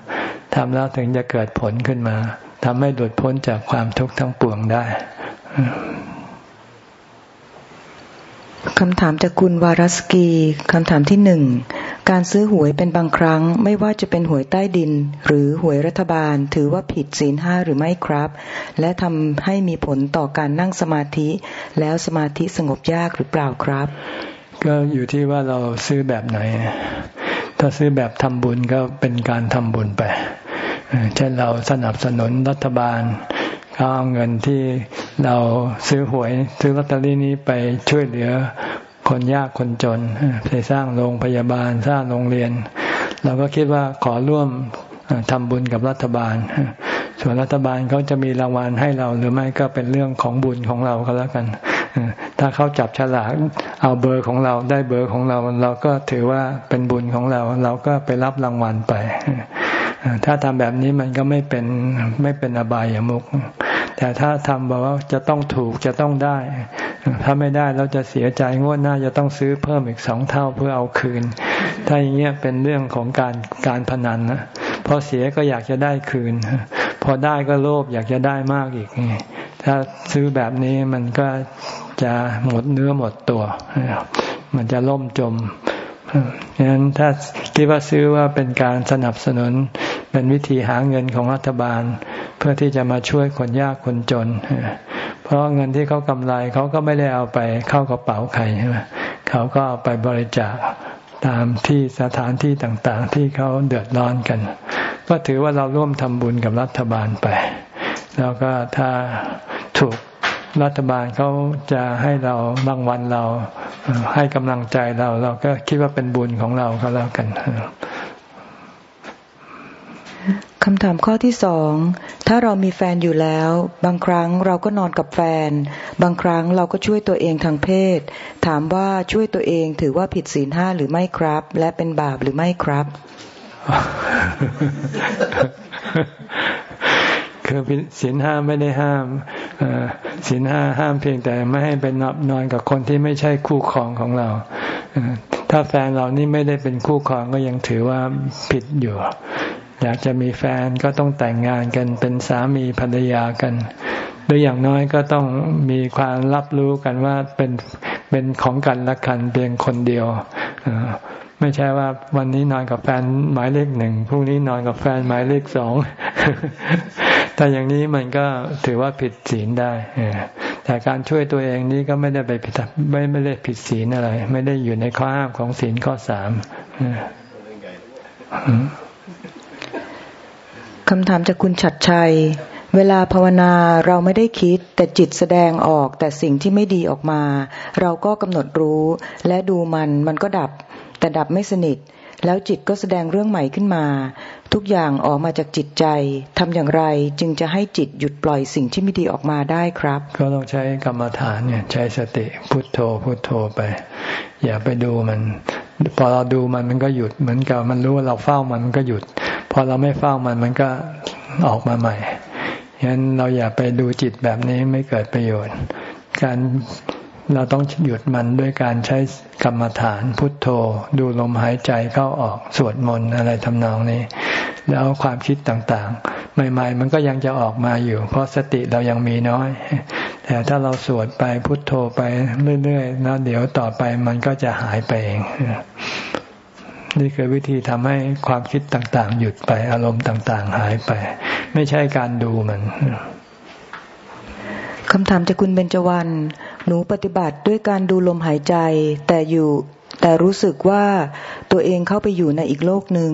ำทำแล้วถึงจะเกิดผลขึ้นมาทำให้หลุดพ้นจากความทุกข์ทั้งปวงได้ คำถามจากคุณวารสกี คำถามที่หนึ่ง การซื้อหวยเป็นบางครั้ง ไม่ว่าจะเป็นหวยใต้ดิน หรือหวยรัฐบาล ถือว่าผิดศีลห้าหรือไม่ครับ และทำให้มีผลต่อการนั่งสมาธิ แล้วสมาธิสงบยากหรือเปล่าครับ ก็อยู่ที่ว่าเราซื้อแบบไหน ถ้าซื้อแบบทำบุญก็เป็นการทำบุญไป เช่นเราสนับสนุนรัฐบาล เขาเอาเงินที่เราซื้อหวยซื้อลอตเตอรี่นี้ไปช่วยเหลือคนยากคนจนไปสร้างโรงพยาบาลสร้างโรงเรียน เราก็คิดว่าขอร่วมทำบุญกับรัฐบาล ส่วนรัฐบาลเขาจะมีรางวัลให้เราหรือไม่ก็เป็นเรื่องของบุญของเราก็แล้วกัน ถ้าเขาจับฉลากเอาเบอร์ของเราได้เบอร์ของเราเราก็ถือว่าเป็นบุญของเรา เราก็ไปรับรางวัลไป ถ้าทำแบบนี้มันก็ไม่เป็นไม่เป็นอบายามุก แต่ถ้าทำบอกว่าจะต้องถูกจะต้องได้ ถ้าไม่ได้เราจะเสียใจงวดหน้าจะต้องซื้อเพิ่มอีกสองเท่าเพื่อเอาคืน ถ้าอย่างเงี้ยเป็นเรื่องของการการพนันนะพอเสียก็อยากจะได้คืน พอได้ก็โลภอยากจะได้มากอีกถ้าซื้อแบบนี้มันก็จะหมดเนื้อหมดตัว มันจะล่มจม ฉะนั้นถ้าคิดว่าซื้อว่าเป็นการสนับสนุน เป็นวิธีหาเงินของรัฐบาล เพื่อที่จะมาช่วยคนยากคนจน เพราะเงินที่เขากำไรเขาก็ไม่ได้เอาไปเข้ากระเป๋าใครใช่ไหมเขาก็เอาไปบริจาคตามที่สถานที่ต่างๆ ที่เขาเดือดร้อนกัน ก็ถือว่าเราร่วมทำบุญกับรัฐบาลไป แล้วก็ถ้าถูกรัฐบาลเขาจะให้เรารางวัลเรา ให้กำลังใจเราเราก็คิดว่าเป็นบุญของเราก็แล้วกันคำถามข้อที่สอง ถ้าเรามีแฟนอยู่แล้ว บางครั้งเราก็นอนกับแฟน บางครั้งเราก็ช่วยตัวเองทางเพศ ถามว่าช่วยตัวเองถือว่าผิดศีลห้าหรือไม่ครับ และเป็นบาปหรือไม่ครับอ คือศีลห้าไม่ได้ห้ามศีลห้าห้ามเพียงแต่ไม่ให้ไปนนนอนกับคนที่ไม่ใช่คู่ครองของเรา ถ้าแฟนเรานี่ไม่ได้เป็นคู่ครองก็ยังถือว่าผิดอยู่ อยากจะมีแฟนก็ต้องแต่งงานกันเป็นสามีภรรยากันหรืออย่างน้อยก็ต้องมีความรับรู้กันว่าเป็นเป็นของกันและกันเพียงคนเดียว ไม่ใช่ว่าวันนี้นอนกับแฟนหมายเลขหนึ่งพรุ่งนี้นอนกับแฟนหมายเลขสองแต่อย่างนี้มันก็ถือว่าผิดศีลได้แต่การช่วยตัวเองนี้ก็ไม่ได้ไปผิดไม่ไม่ได้ผิดศีลอะไร ไม่ได้อยู่ในข้อห้ามของศีลข้อสามคำถามจากคุณฉัดชัย เวลาภาวนาเราไม่ได้คิด แต่จิตแสดงออกแต่สิ่งที่ไม่ดีออกมา เราก็กำหนดรู้ และดูมันมันก็ดับ แต่ดับไม่สนิท แล้วจิตก็แสดงเรื่องใหม่ขึ้นมา ทุกอย่างออกมาจากจิตใจทำอย่างไรจึงจะให้จิตหยุดปล่อยสิ่งที่ไม่ดีออกมาได้ครับ ก็ต้องใช้กรรมฐานเนี่ยใช้สติพุทโธพุทโธไป อย่าไปดูมัน พอเราดูมันมันก็หยุดเหมือนกับมันรู้ว่าเราเฝ้ามันมันก็หยุด พอเราไม่เฝ้ามันมันก็ออกมาใหม่ฉะนั้นเราอย่าไปดูจิตแบบนี้ไม่เกิดประโยชน์ การ เราต้องหยุดมันด้วยการใช้กรรมฐานพุทโธ ดูลมหายใจเข้าออกสวดมนต์อะไรทำนองนี้ แล้วความคิดต่างๆ ใหม่ ๆ มันก็ยังจะออกมาอยู่ เพราะสติเรายังมีน้อย แต่ถ้าเราสวดไปพุทโธไปเรื่อยๆแล้วเดี๋ยวต่อไปมันก็จะหายไปเองนี่คือวิธีทำให้ความคิดต่างๆ หยุดไปอารมณ์ต่างๆ หายไป ไม่ใช่การดูมันคำถามจากคุณเบญจวรรณ หนูปฏิบัติด้วยการดูลมหายใจ แต่อยู่แต่รู้สึกว่าตัวเองเข้าไปอยู่ในอีกโลกหนึ่ง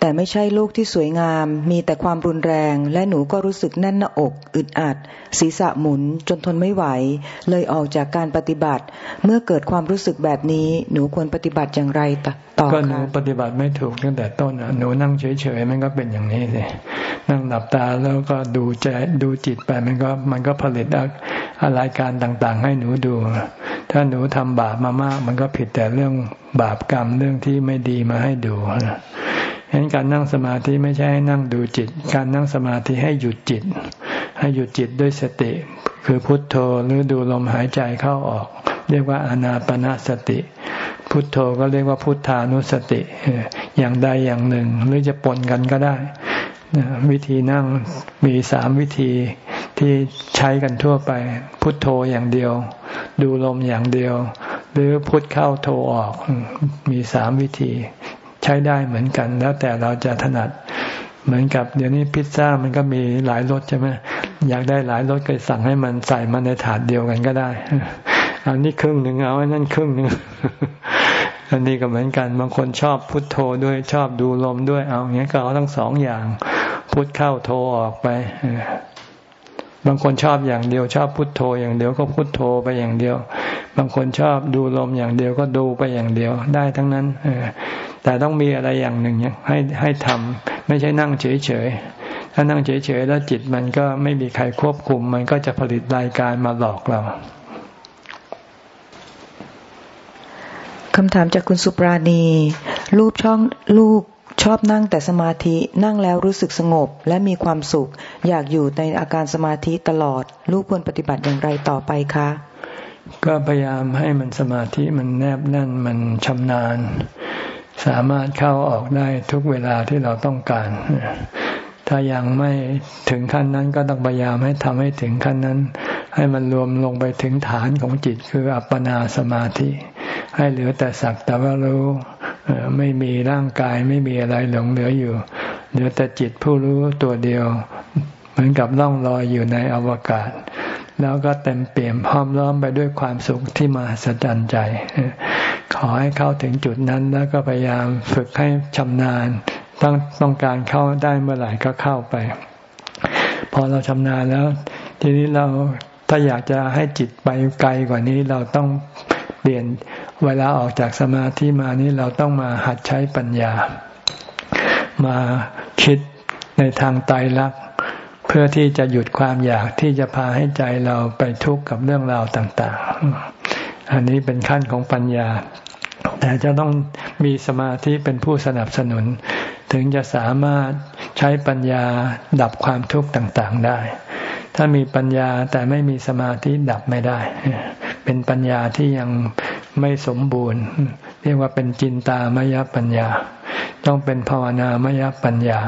แต่ไม่ใช่โลกที่สวยงาม มีแต่ความรุนแรง และหนูก็รู้สึกแน่นหน้าอก อึดอัด ศีรษะหมุนจนทนไม่ไหว เลยออกจากการปฏิบัติ เมื่อเกิดความรู้สึกแบบนี้ หนูควรปฏิบัติอย่างไรต่อก็หนูปฏิบัติไม่ถูกตั้งแต่ต้นหนูนั่งเฉยๆมันก็เป็นอย่างนี้สิ นั่งหลับตาแล้วก็ดูใจดูจิตไปมันก็มันก็ผลิตอะไรการต่างๆ ให้หนูดู ถ้าหนูทำบาปมามาก มันก็ผิดแต่เรื่องบาปกรรมเรื่องที่ไม่ดีมาให้ดูฉะนั้นการนั่งสมาธิไม่ใช่ให้นั่งดูจิต การนั่งสมาธิให้หยุดจิต ให้หยุดจิตด้วยสติ คือพุทโธหรือดูลมหายใจเข้าออก เรียกว่าอนาปนาสติ พุทโธก็เรียกว่าพุทธานุสติ อย่างใดอย่างหนึ่ง หรือจะปนกันก็ได้ วิธีนั่งมีสามวิธีที่ใช้กันทั่วไป พุทโธอย่างเดียว ดูลมอย่างเดียว หรือพุทเข้าโธออกมีสามวิธี ใช้ได้เหมือนกัน แล้วแต่เราจะถนัดเหมือนกับเดี๋ยวนี้พิซซ่ามันก็มีหลายรสใช่ไหมอยากได้หลายรสก็สั่งให้มันใส่มาในถาดเดียวกันก็ได้ อันนี้ครึ่งหนึ่งเอาอันนั้นครึ่งหนึ่ง อันนี้ก็เหมือนกัน บางคนชอบพุทโธด้วยชอบดูลมด้วยเอาอย่างนี้ก็เอาทั้งสองอย่าง พุทเข้าโธออกไปบางคนชอบอย่างเดียว ชอบพุทโธอย่างเดียวก็พุทโธไปอย่างเดียว บางคนชอบดูลมอย่างเดียวก็ดูไปอย่างเดียวได้ทั้งนั้นแต่ต้องมีอะไรอย่างหนึ่งให้ให้ทำไม่ใช่นั่งเฉยๆถ้านั่งเฉยๆแล้วจิตมันก็ไม่มีใครควบคุม มันก็จะผลิตรายการมาหลอกเรา คำถามจากคุณสุปราณี รูปช่องลูกชอบนั่งแต่สมาธินั่งแล้วรู้สึกสงบและมีความสุข อยากอยู่ในอาการสมาธิตลอด ลูกควรปฏิบัติอย่างไรต่อไปคะ ก็พยายามให้มันสมาธิมันแนบแน่นมันชำนาญ สามารถเข้าออกได้ทุกเวลาที่เราต้องการ ถ้ายังไม่ถึงขั้นนั้นก็ต้องพยายามให้ทำให้ถึงขั้นนั้น ให้มันรวมลงไปถึงฐานของจิตคืออัปปนาสมาธิ ให้เหลือแต่สักแต่ว่ารู้ไม่มีร่างกายไม่มีอะไรหลงเหลืออยู่ เหลือแต่จิตผู้รู้ตัวเดียว เหมือนกับล่องลอยอยู่ในอวกาศ แล้วก็เต็มเปี่ยมพร้อมล้อมไปด้วยความสุขที่มาสะใจใจ ขอให้เข้าถึงจุดนั้นแล้วก็พยายามฝึกให้ชำนาญต้องต้องการเข้าได้เมื่อไหร่ก็เข้าไป พอเราชำนาญแล้ว ทีนี้เราถ้าอยากจะให้จิตไปไกลกว่านี้เราต้องเปลี่ยน เวลาออกจากสมาธิมานี้เราต้องมาหัดใช้ปัญญา มาคิดในทางไตรลักษณ์เพื่อที่จะหยุดความอยากที่จะพาให้ใจเราไปทุกข์กับเรื่องราวต่าง ๆ อันนี้เป็นขั้นของปัญญา แต่จะต้องมีสมาธิเป็นผู้สนับสนุน ถึงจะสามารถใช้ปัญญาดับความทุกข์ต่างๆได้ ถ้ามีปัญญาแต่ไม่มีสมาธิดับไม่ได้ เป็นปัญญาที่ยัง ไม่สมบูรณ์ เรียกว่าเป็นจินตามยปัญญา ต้องเป็นภาวนามยปัญญา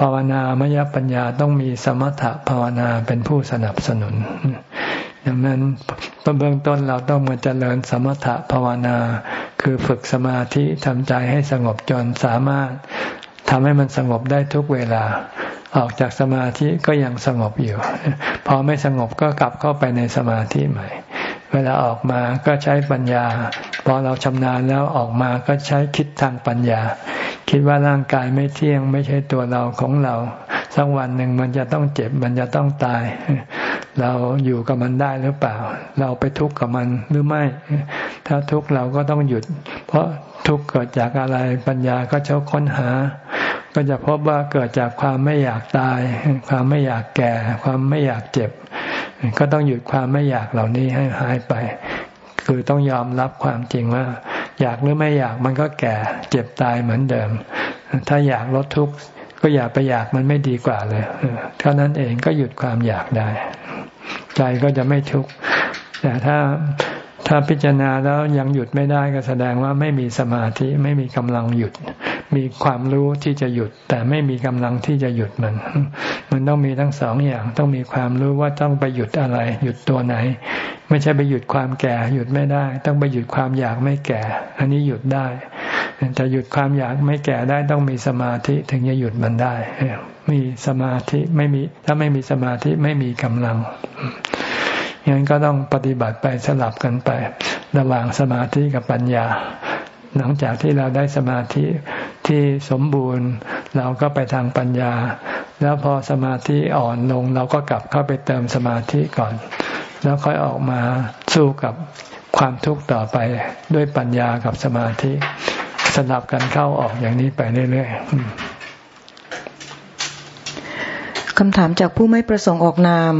ภาวนามยปัญญาต้องมีสมถะภาวนาเป็นผู้สนับสนุนดังนั้นเบื้องต้นเราต้องมาเจริญสมถะภาวนา คือฝึกสมาธิทำใจให้สงบจนสามารถทำให้มันสงบได้ทุกเวลา ออกจากสมาธิก็ยังสงบอยู่ พอไม่สงบก็กลับเข้าไปในสมาธิใหม่ เวลาออกมาก็ใช้ปัญญา พอเราชำนาญแล้วออกมาก็ใช้คิดทางปัญญา คิดว่าร่างกายไม่เที่ยงไม่ใช่ตัวเราของเราสักวันหนึ่งมันจะต้องเจ็บมันจะต้องตาย เราอยู่กับมันได้หรือเปล่า เราไปทุกข์กับมันหรือไม่ ถ้าทุกข์เราก็ต้องหยุด เพราะทุกข์เกิดจากอะไรปัญญาก็เช่าค้นหา ก็จะพบว่าเกิดจากความไม่อยากตาย ความไม่อยากแก่ ความไม่อยากเจ็บ ก็ต้องหยุดความไม่อยากเหล่านี้ให้หายไป คือต้องยอมรับความจริงว่า อยากหรือไม่อยากมันก็แก่เจ็บตายเหมือนเดิม ถ้าอยากลดทุกข์ก็อย่าไปอยากมันไม่ดีกว่าเลยเท่านั้นเองก็หยุดความอยากได้ ใจก็จะไม่ทุกข์แต่ถ้า ถ้าพิจารณาแล้วยังหยุดไม่ได้ก็แสดงว่าไม่มีสมาธิไม่มีกำลังหยุด มีความรู้ที่จะหยุด แต่ไม่มีกำลังที่จะหยุดมัน มันต้องมีทั้งสองอย่างต้องมีความรู้ว่าต้องไปหยุดอะไร หยุดตัวไหน ไม่ใช่ไปหยุดความแก่ หยุดไม่ได้ ต้องไปหยุดความอยากไม่แก่ อันนี้หยุดได้จะหยุดความอยากไม่แก่ได้ต้องมีสมาธิถึงจะหยุดมันได้ มีสมาธิไม่มีถ้าไม่มีสมาธิไม่มีกำลัง งั้นก็ต้องปฏิบัติไปสลับกันไประหว่างสมาธิกับปัญญา หลังจากที่เราได้สมาธิที่สมบูรณ์ เราก็ไปทางปัญญา แล้วพอสมาธิอ่อนลง เราก็กลับเข้าไปเติมสมาธิก่อน แล้วค่อยออกมาสู้กับความทุกข์ต่อไปด้วยปัญญากับสมาธิสลับกันเข้าออกอย่างนี้ไปเรื่อยๆคำถามจากผู้ไม่ประสงค์ออกนาม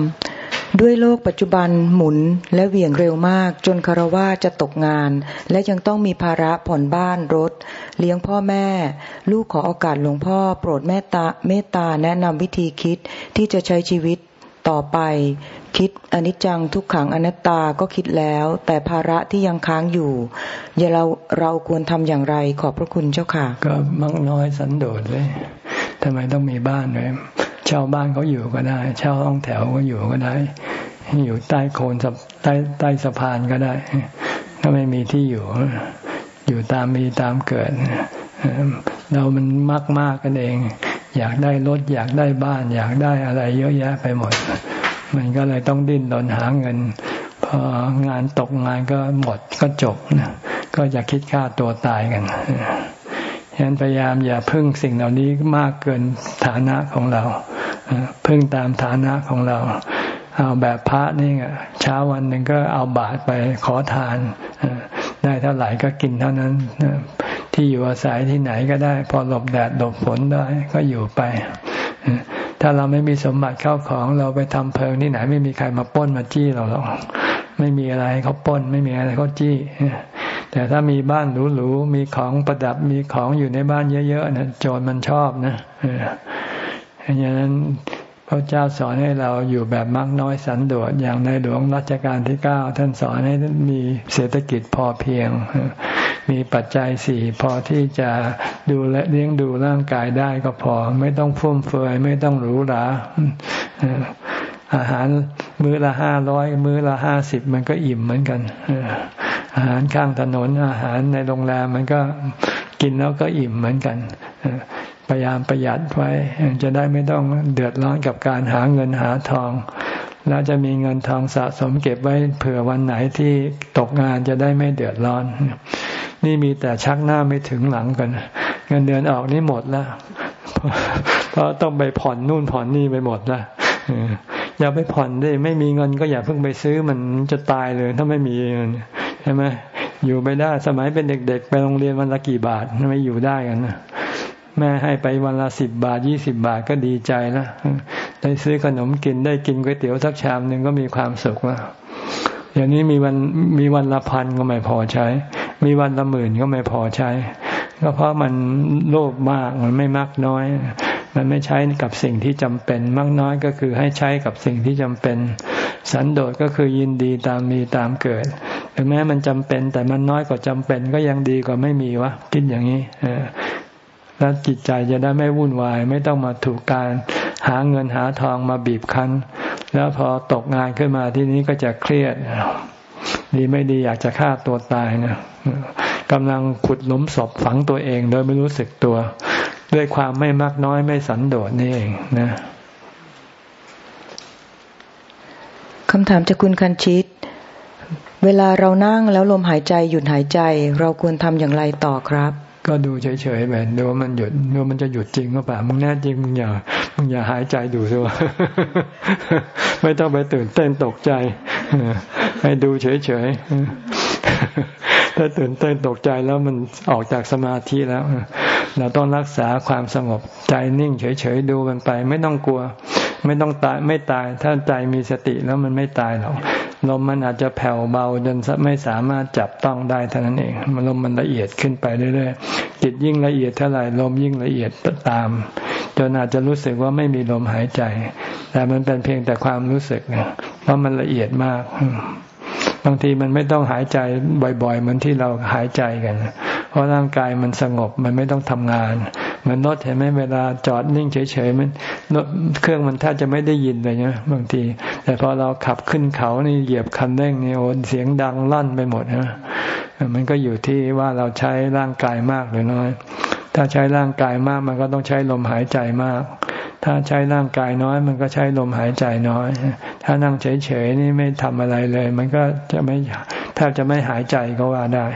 ด้วยโลกปัจจุบันหมุนและเหวี่ยงเร็วมาก จนคารวะจะตกงาน และยังต้องมีภาระผ่อนบ้านรถ เลี้ยงพ่อแม่ ลูกขอโอกาสหลวงพ่อ โปรดเมตตาเมตตาแนะนำวิธีคิดที่จะใช้ชีวิตต่อไป คิดอนิจจังทุกขังอนัตตาก็คิดแล้ว แต่ภาระที่ยังค้างอยู่ อย่าเราเราควรทำอย่างไรขอบพระคุณเจ้าค่ะ ก็มักน้อยสันโดษเลยทำไมต้องมีบ้านเลย เช่าบ้านเขาอยู่ก็ได้ เช่าห้องแถวก็อยู่ก็ได้ อยู่ใต้โคนใต้ใต้สะพานก็ได้ ถ้าไม่มีที่อยู่ อยู่ตามมีตามเกิด เรามันมากมากกันเอง อยากได้รถอยากได้บ้าน อยากได้อะไรเยอะแยะไปหมด มันก็เลยต้องดิ้นรนหาเงิน พองานตกงานก็หมดก็จบนะก็จะคิดฆ่าตัวตายกันฉะนั้นพยายามอย่าพึ่งสิ่งเหล่านี้มากเกินฐานะของเรา พึ่งตามฐานะของเรา เอาแบบพระนี่ไงเช้าวันหนึ่งก็เอาบาตรไปขอทานได้เท่าไหร่ก็กินเท่านั้นที่อยู่อาศัยที่ไหนก็ได้ พอหลบแดดหลบฝนได้ก็อยู่ไปถ้าเราไม่มีสมบัติเข้าของเราไปทำเพลิงที่ไหนไม่มีใครมาป้นมาจี้เราหรอกไม่มีอะไรเขาป้น ไม่มีอะไรเขาจี้แต่ถ้ามีบ้านหรูๆมีของประดับมีของอยู่ในบ้านเยอะๆนะโจรมันชอบนะ อย่างนั้นพระเจ้าสอนให้เราอยู่แบบมักน้อยสันโดษอย่างในหลวงรัชกาลที่เก้าท่านสอนให้มีเศรษฐกิจพอเพียง มีปัจจัยสี่พอที่จะดูและเลี้ยงดูร่างกายได้ก็พอ ไม่ต้องฟุ่มเฟือยไม่ต้องหรูหราอาหารมื้อละห้าร้อยมื้อละห้าสิบมันก็อิ่มเหมือนกันอาหารข้างถนนอาหารในโรงแรมมันก็กินแล้วก็อิ่มเหมือนกัน พยายามประหยัดไว้ จะได้ไม่ต้องเดือดร้อนกับการหาเงินหาทอง แล้วจะมีเงินทองสะสมเก็บไว้เผื่อวันไหนที่ตกงานจะได้ไม่เดือดร้อน นี่มีแต่ชักหน้าไม่ถึงหลังกัน เงินเดือนออกนี่หมดแล้วเพราะต้องไปผ่อนนู่นผ่อนนี่ไปหมดแล้วอย่าไปผ่อนด้ไม่มีเงินก็อย่าเพิ่งไปซื้อมันจะตายเลยถ้าไม่มีเงินใช่ไหมอยู่ไม่ได้สมัยเป็นเด็ก ๆ ไปโรงเรียนวันละกี่บาทไม่อยู่ได้กันนะ แม่ให้ไปวันละสิบบาทยี่สิบาทก็ดีใจแล้วได้ซื้อขนมกินได้กินก๋วยเตี๋ยวสักชามหนึ่งก็มีความสุขแล้วอย่างนี้มีวันมีวันละพันก็ไม่พอใช้ มีวันละหมื่นก็ไม่พอใช้ ก็เพราะมันโลภมากมันไม่มากน้อย มันไม่ใช้กับสิ่งที่จำเป็น มากน้อยก็คือให้ใช้กับสิ่งที่จำเป็น สันโดษก็คือยินดีตามมีตามเกิดถึงแม้มันจำเป็น แต่มันน้อยกว่าจำเป็นก็ยังดีกว่าไม่มีวะคิดอย่างนี้ แล้วจิตใจจะได้ไม่วุ่นวาย ไม่ต้องมาถูกการหาเงินหาทองมาบีบคั้น แล้วพอตกงานขึ้นมาที่นี้ก็จะเครียด ดีไม่ดีอยากจะฆ่าตัวตายนะกำลังขุดหลุมศพฝังตัวเอง โดยไม่รู้สึกตัว ด้วยความไม่มากน้อยไม่สันโดษนี่เองนะคำถามจากคุณคันชิต เวลาเรานั่งแล้วลมหายใจหยุดหายใจ เราควรทำอย่างไรต่อครับ ก็ดูเฉยๆแบบดูว่ามันหยุดดูมันจะหยุดจริงหรือเปล่ามึงแน่จริงมึงอย่ามึงอย่าหายใจดูซิว่าไม่ต้องไปตื่นเต้นตกใจให้ดูเฉยๆถ้าตื่นเต้นตกใจแล้วมันออกจากสมาธิแล้ว เราต้องรักษาความสงบใจนิ่ง เฉยๆดูมันไป ไม่ต้องกลัว ไม่ต้องตายไม่ตาย ถ้าใจมีสติแล้วมันไม่ตายหรอก ลมมันอาจจะแผ่วเบาจนไม่สามารถจับต้องได้เท่านั้นเองลมมันละเอียดขึ้นไปเรื่อยๆจิตยิ่งละเอียดเท่าไหร่ลมยิ่งละเอียดตาม จนอาจจะรู้สึกว่าไม่มีลมหายใจ แต่มันเป็นเพียงแต่ความรู้สึกเพราะมันละเอียดมาก บางทีมันไม่ต้องหายใจบ่อยๆ เหมือนที่เราหายใจกัน เพราะร่างกายมันสงบมันไม่ต้องทำงาน เหมือนรถเห็นไหมเวลาจอดนิ่งเฉยๆมันรถเครื่องมันแทบจะไม่ได้ยินเลยนะบางที แต่พอเราขับขึ้นเขานี่เหยียบคันเร่งนี่โอ้เสียงดังลั่นไปหมดนะมันก็อยู่ที่ว่าเราใช้ร่างกายมากหรือน้อย ถ้าใช้ร่างกายมากมันก็ต้องใช้ลมหายใจมาก ถ้าใช้ร่างกายน้อย มันก็ใช้ลมหายใจน้อย ถ้านั่งเฉยๆนี่ไม่ทำอะไรเลย มันก็จะไม่แทบจะไม่หายใจก็ว่าได้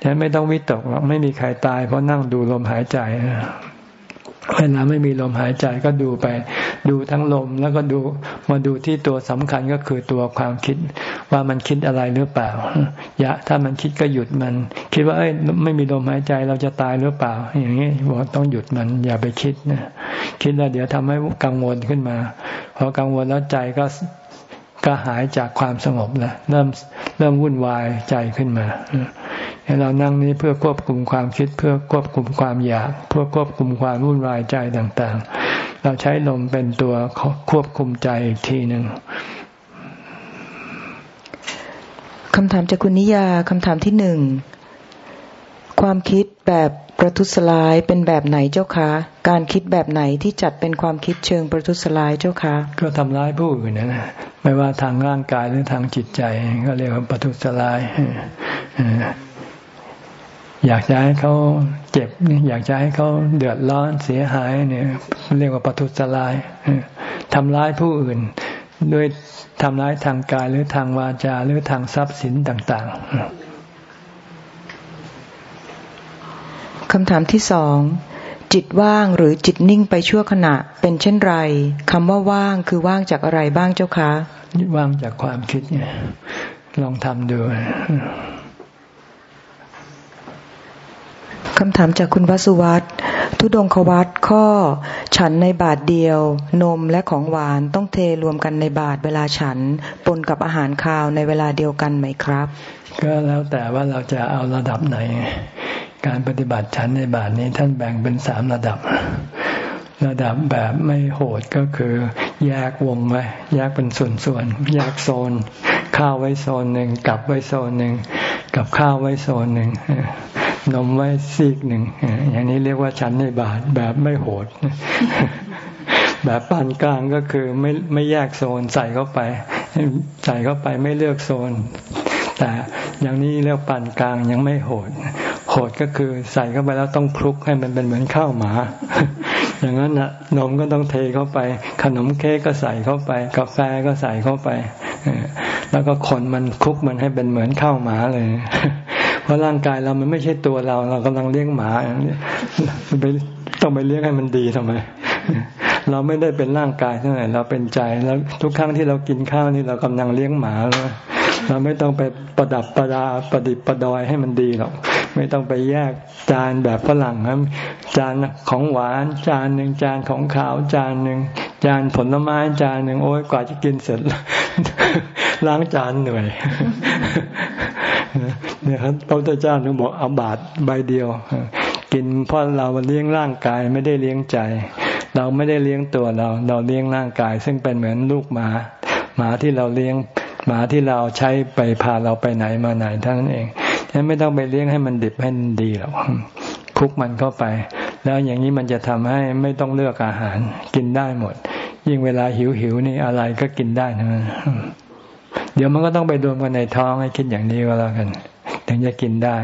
ฉะนั้นไม่ต้องวิตกหรอกไม่มีใครตายเพราะนั่งดูลมหายใจ เวลาไม่มีลมหายใจก็ดูไป ดูทั้งลมแล้วก็ดูมาดูที่ตัวสำคัญก็คือตัวความคิด ว่ามันคิดอะไรหรือเปล่า อย่าถ้ามันคิดก็หยุดมัน คิดว่าเอ้ยไม่มีลมหายใจเราจะตายหรือเปล่า อย่างนี้บอกต้องหยุดมัน อย่าไปคิดนะคิดแล้วเดี๋ยวทำให้กังวลขึ้นมาพอกังวลแล้วใจก็ก็หายจากความสงบแล้วเริ่มเริ่มวุ่นวายใจขึ้นมา เรานั่งนี้เพื่อควบคุมความคิดเพื่อควบคุมความอยาก เพื่อควบคุมความวุ่นวายใจต่างๆ เราใช้ลมเป็นตัวควบคุมใจอีกทีหนึ่งคำถามจากคุณนิยาคำถามที่หนึ่งความคิดแบบประทุษร้ายเป็นแบบไหนเจ้าคะ การคิดแบบไหนที่จัดเป็นความคิดเชิงประทุษร้ายเจ้าคะ ก็ทำร้ายผู้อื่นนะไม่ว่าทางร่างกายหรือทางจิตใจ ก็เรียกว่าประทุษร้าย อยากจะให้เขาเจ็บ อยากจะให้เขาเดือดร้อนเสียหายเนี่ย เรียกว่าปทุสลายทำร้ายผู้อื่น ด้วยทำร้ายทางกายหรือทางวาจาหรือทางทรัพย์สินต่าง ๆคำถามที่สองจิตว่างหรือจิตนิ่งไปชั่วขณะเป็นเช่นไรคำว่าว่างคือว่างจากอะไรบ้างเจ้าคะ ว่างจากความคิดไงลองทำดู คำถามจากคุณวสุวัตทุดงควัตข้อ ฉันในบาทเดียว นมและของหวานต้องเทรวมกันในบาทเวลาฉันปนกับอาหารคาวในเวลาเดียวกันไหมครับ ก็แล้วแต่ว่าเราจะเอาระดับไหน การปฏิบัติฉันในบาทนี้ท่านแบ่งเป็นสามระดับ ระดับแบบไม่โหดก็คือ แยกวงไว้แยกเป็นส่วนๆแยกโซน ข้าวไว้โซนหนึ่งกับไว้โซนหนึ่งกับข้าวไว้โซนหนึ่ง นมไว้ซีกหนึ่ง อย่างนี้เรียกว่าฉันในบาทแบบไม่โหด แบบปานกลางก็คือไม่ไม่แยกโซนใส่เข้าไป ใส่เข้าไปไม่เลือกโซน แต่อย่างนี้เรียกปานกลางยังไม่โหด โหดก็คือใส่เข้าไปแล้วต้องคลุกให้มันเป็นเหมือนข้าวหมา อย่างนั้นนะนมก็ต้องเทเข้าไป ขนมเค้กก็ใส่เข้าไป กาแฟก็ใส่เข้าไปแล้วก็คนมันคลุกมันให้เป็นเหมือนข้าวหมาเลย เพราะร่างกายเรามันไม่ใช่ตัวเรา เรากำลังเลี้ยงหมาไปต้องไปเลี้ยงให้มันดีทำไม เราไม่ได้เป็นร่างกายเท่าไหร่เราเป็นใจแล้วทุกครั้งที่เรากินข้าวนี่เรากำลังเลี้ยงหมาแล้วเราไม่ต้องไปประดับประดาประดิบประดอยให้มันดีหรอกไม่ต้องไปแยกจานแบบฝรั่งครับ จานของหวานจานหนึ่งจานของขาวจานหนึ่งจานผลไม้จานหนึ่งโอ้ยกว่าจะกินเสร็จล้างจานเหนื่อย เนี่ยครับพระพุทธเจ้าถึงบอกเอาบาทใบเดียว กินเพราะเราเลี้ยงร่างกายไม่ได้เลี้ยงใจ เราไม่ได้เลี้ยงตัวเรา เราเลี้ยงร่างกาย ซึ่งเป็นเหมือนลูกหมาหมาที่เราเลี้ยงหมาที่เราใช้ไปพาเราไปไหนมาไหนเท่านั้นเองฉะนั้นไม่ต้องไปเลี้ยงให้มันดิบให้มันดีหรอกคุกมันเข้าไป แล้วอย่างนี้มันจะทำให้ไม่ต้องเลือกอาหารกินได้หมด ยิ่งเวลาหิวหิวนี่อะไรก็กินได้นะ เดี๋ยวมันก็ต้องไปรวมกันในท้องให้คิดอย่างนี้ก็แล้วกันถึงจะกินได้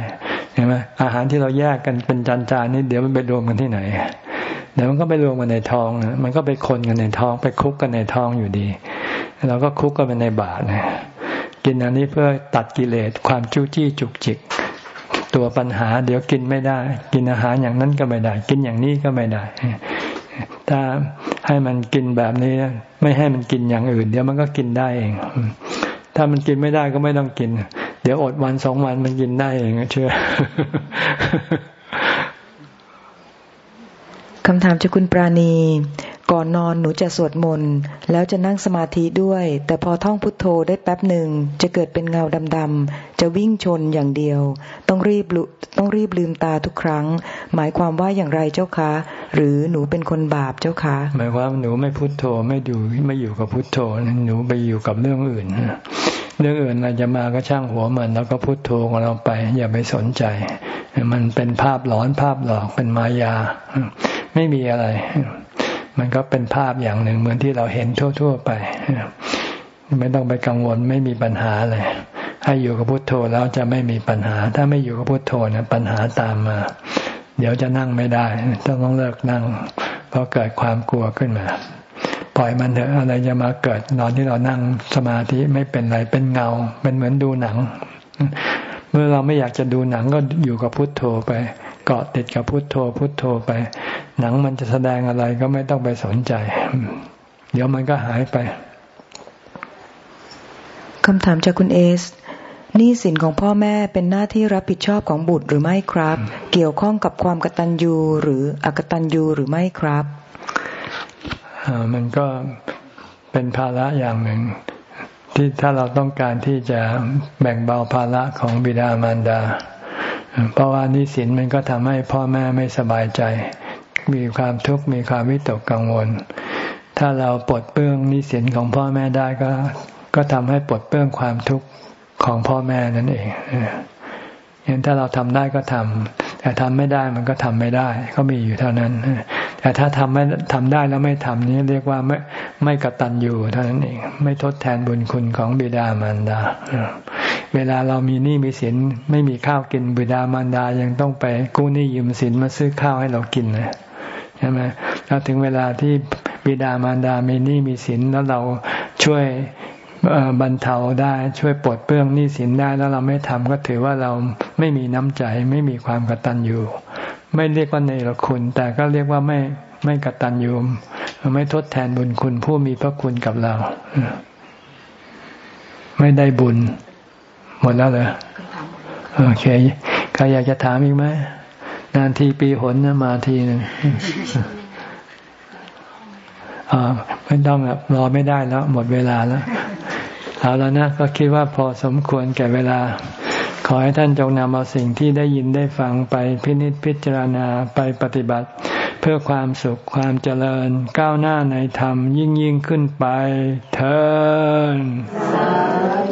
เห็นไหมอาหารที่เราแยกกันเป็นจานๆนี่เดี๋ยวมันไปรวมกันที่ไหนเดี๋ยวมันก็ไปรวมกันในท้องนะมันก็ไปคนกันในท้อง ไปคุกกันในท้องอยู่ดีเราก็คุกกันไปในบาตนะกินอันนี้เพื่อตัดกิเลสความจู้จี้จุกจิก ตัวปัญหา เดี๋ยวกินไม่ได้ กินอาหารอย่างนั้นก็ไม่ได้ กินอย่างนี้ก็ไม่ได้ ถ้าให้มันกินแบบนี้ ไม่ให้มันกินอย่างอื่น เดี๋ยวมันก็กินได้เอง ถ้ามันกินไม่ได้ก็ไม่ต้องกิน เดี๋ยวอดวันสองวันมันกินได้เองเชื่อคำถามจากคุณปราณี ก่อนนอนหนูจะสวดมนต์แล้วจะนั่งสมาธิด้วย แต่พอท่องพุทโธได้แป๊บหนึ่งจะเกิดเป็นเงาดำๆจะวิ่งชนอย่างเดียว ต้องรีบต้องรีบลืมตาทุกครั้ง หมายความว่าอย่างไรเจ้าคะ หรือหนูเป็นคนบาปเจ้าคะ หมายความหนูไม่พุทโธไม่ดูไม่อยู่กับพุทโธหนูไปอยู่กับเรื่องอื่นเรื่องอื่นอะไรจะมาก็ช่างหัวมัน แล้วก็พุทโธของเราไป อย่าไปสนใจ มันเป็นภาพหลอนภาพหลอกเป็นมายา ไม่มีอะไร มันก็เป็นภาพอย่างหนึ่งเหมือนที่เราเห็นทั่ว ๆ ไป ไม่ต้องไปกังวลไม่มีปัญหาเลย ให้อยู่กับพุทโธแล้วจะไม่มีปัญหา ถ้าไม่อยู่กับพุทโธนะปัญหาตามมา เดี๋ยวจะนั่งไม่ได้ต้องต้องเลิกนั่ง เพราะเกิดความกลัวขึ้นมาปล่อยมันเถอะอะไรจะมาเกิดนอนที่เรานั่งสมาธิไม่เป็นไรเป็นเงา เป็นเหมือนดูหนัง เมื่อเราไม่อยากจะดูหนังก็อยู่กับพุทโธไป เกาะติดกับพุทโธพุทโธไป หนังมันจะแสดงอะไรก็ไม่ต้องไปสนใจ เดี๋ยวมันก็หายไปคำถามจากคุณเอสหนี้สินของพ่อแม่เป็นหน้าที่รับผิดชอบของบุตรหรือไม่ครับ เกี่ยวข้องกับความกตัญญูหรืออกตัญญูหรือไม่ครับมันก็เป็นภาระอย่างหนึ่ง ที่ถ้าเราต้องการที่จะแบ่งเบาภาระของบิดามารดา เพราะว่านี้สินมันก็ทำให้พ่อแม่ไม่สบายใจ มีความทุกข์มีความวิตกกังวล ถ้าเราปลดเปลื้องนิสินของพ่อแม่ได้ก็ ก็ทำให้ปลดเปลื้องความทุกข์ของพ่อแม่นั่นเองเห็นถ้าเราทำได้ก็ทำ แต่ทำไม่ได้มันก็ทำไม่ได้ ก็มีอยู่เท่านั้น แต่ถ้าทำไม่ทำได้แล้วไม่ทำนี้เรียกว่าไม่ไม่กระตัญญูเท่านั้นเอง ไม่ทดแทนบุญคุณของบิดามารดา เวลาเรามีหนี้มีสินไม่มีข้าวกินบิดามารดายังต้องไปกู้หนี้ยืมสินมาซื้อข้าวให้เรากินนะใช่ไหมแล้วถึงเวลาที่บิดามารดามีหนี้มีสินแล้วเราช่วย บรรเทาได้ช่วยปลดเปลื้องหนี้สินได้แล้วเราไม่ทำก็ถือว่าเราไม่มีน้ำใจไม่มีความกตัญญูไม่เรียกว่าเนรคุณ แต่ก็เรียกว่าไม่ไม่กตัญญูไม่ทดแทนบุญคุณผู้มีพระคุณกับเรา ไม่ได้บุญ หมดแล้วเหรอโอเคใครอยากจะถามอีกไหมนานทีปีหนนะมาทีหนึ่ง ไม่ต้องรอไม่ได้แล้ว หมดเวลาแล้วเอาแล้วนะก็คิดว่าพอสมควรแก่เวลา ขอให้ท่านจงนำเอาสิ่งที่ได้ยินได้ฟังไปพินิจพิจารณาไปปฏิบัติ เพื่อความสุขความเจริญ ก้าวหน้าในธรรมยิ่งยิ่งขึ้นไปเถิด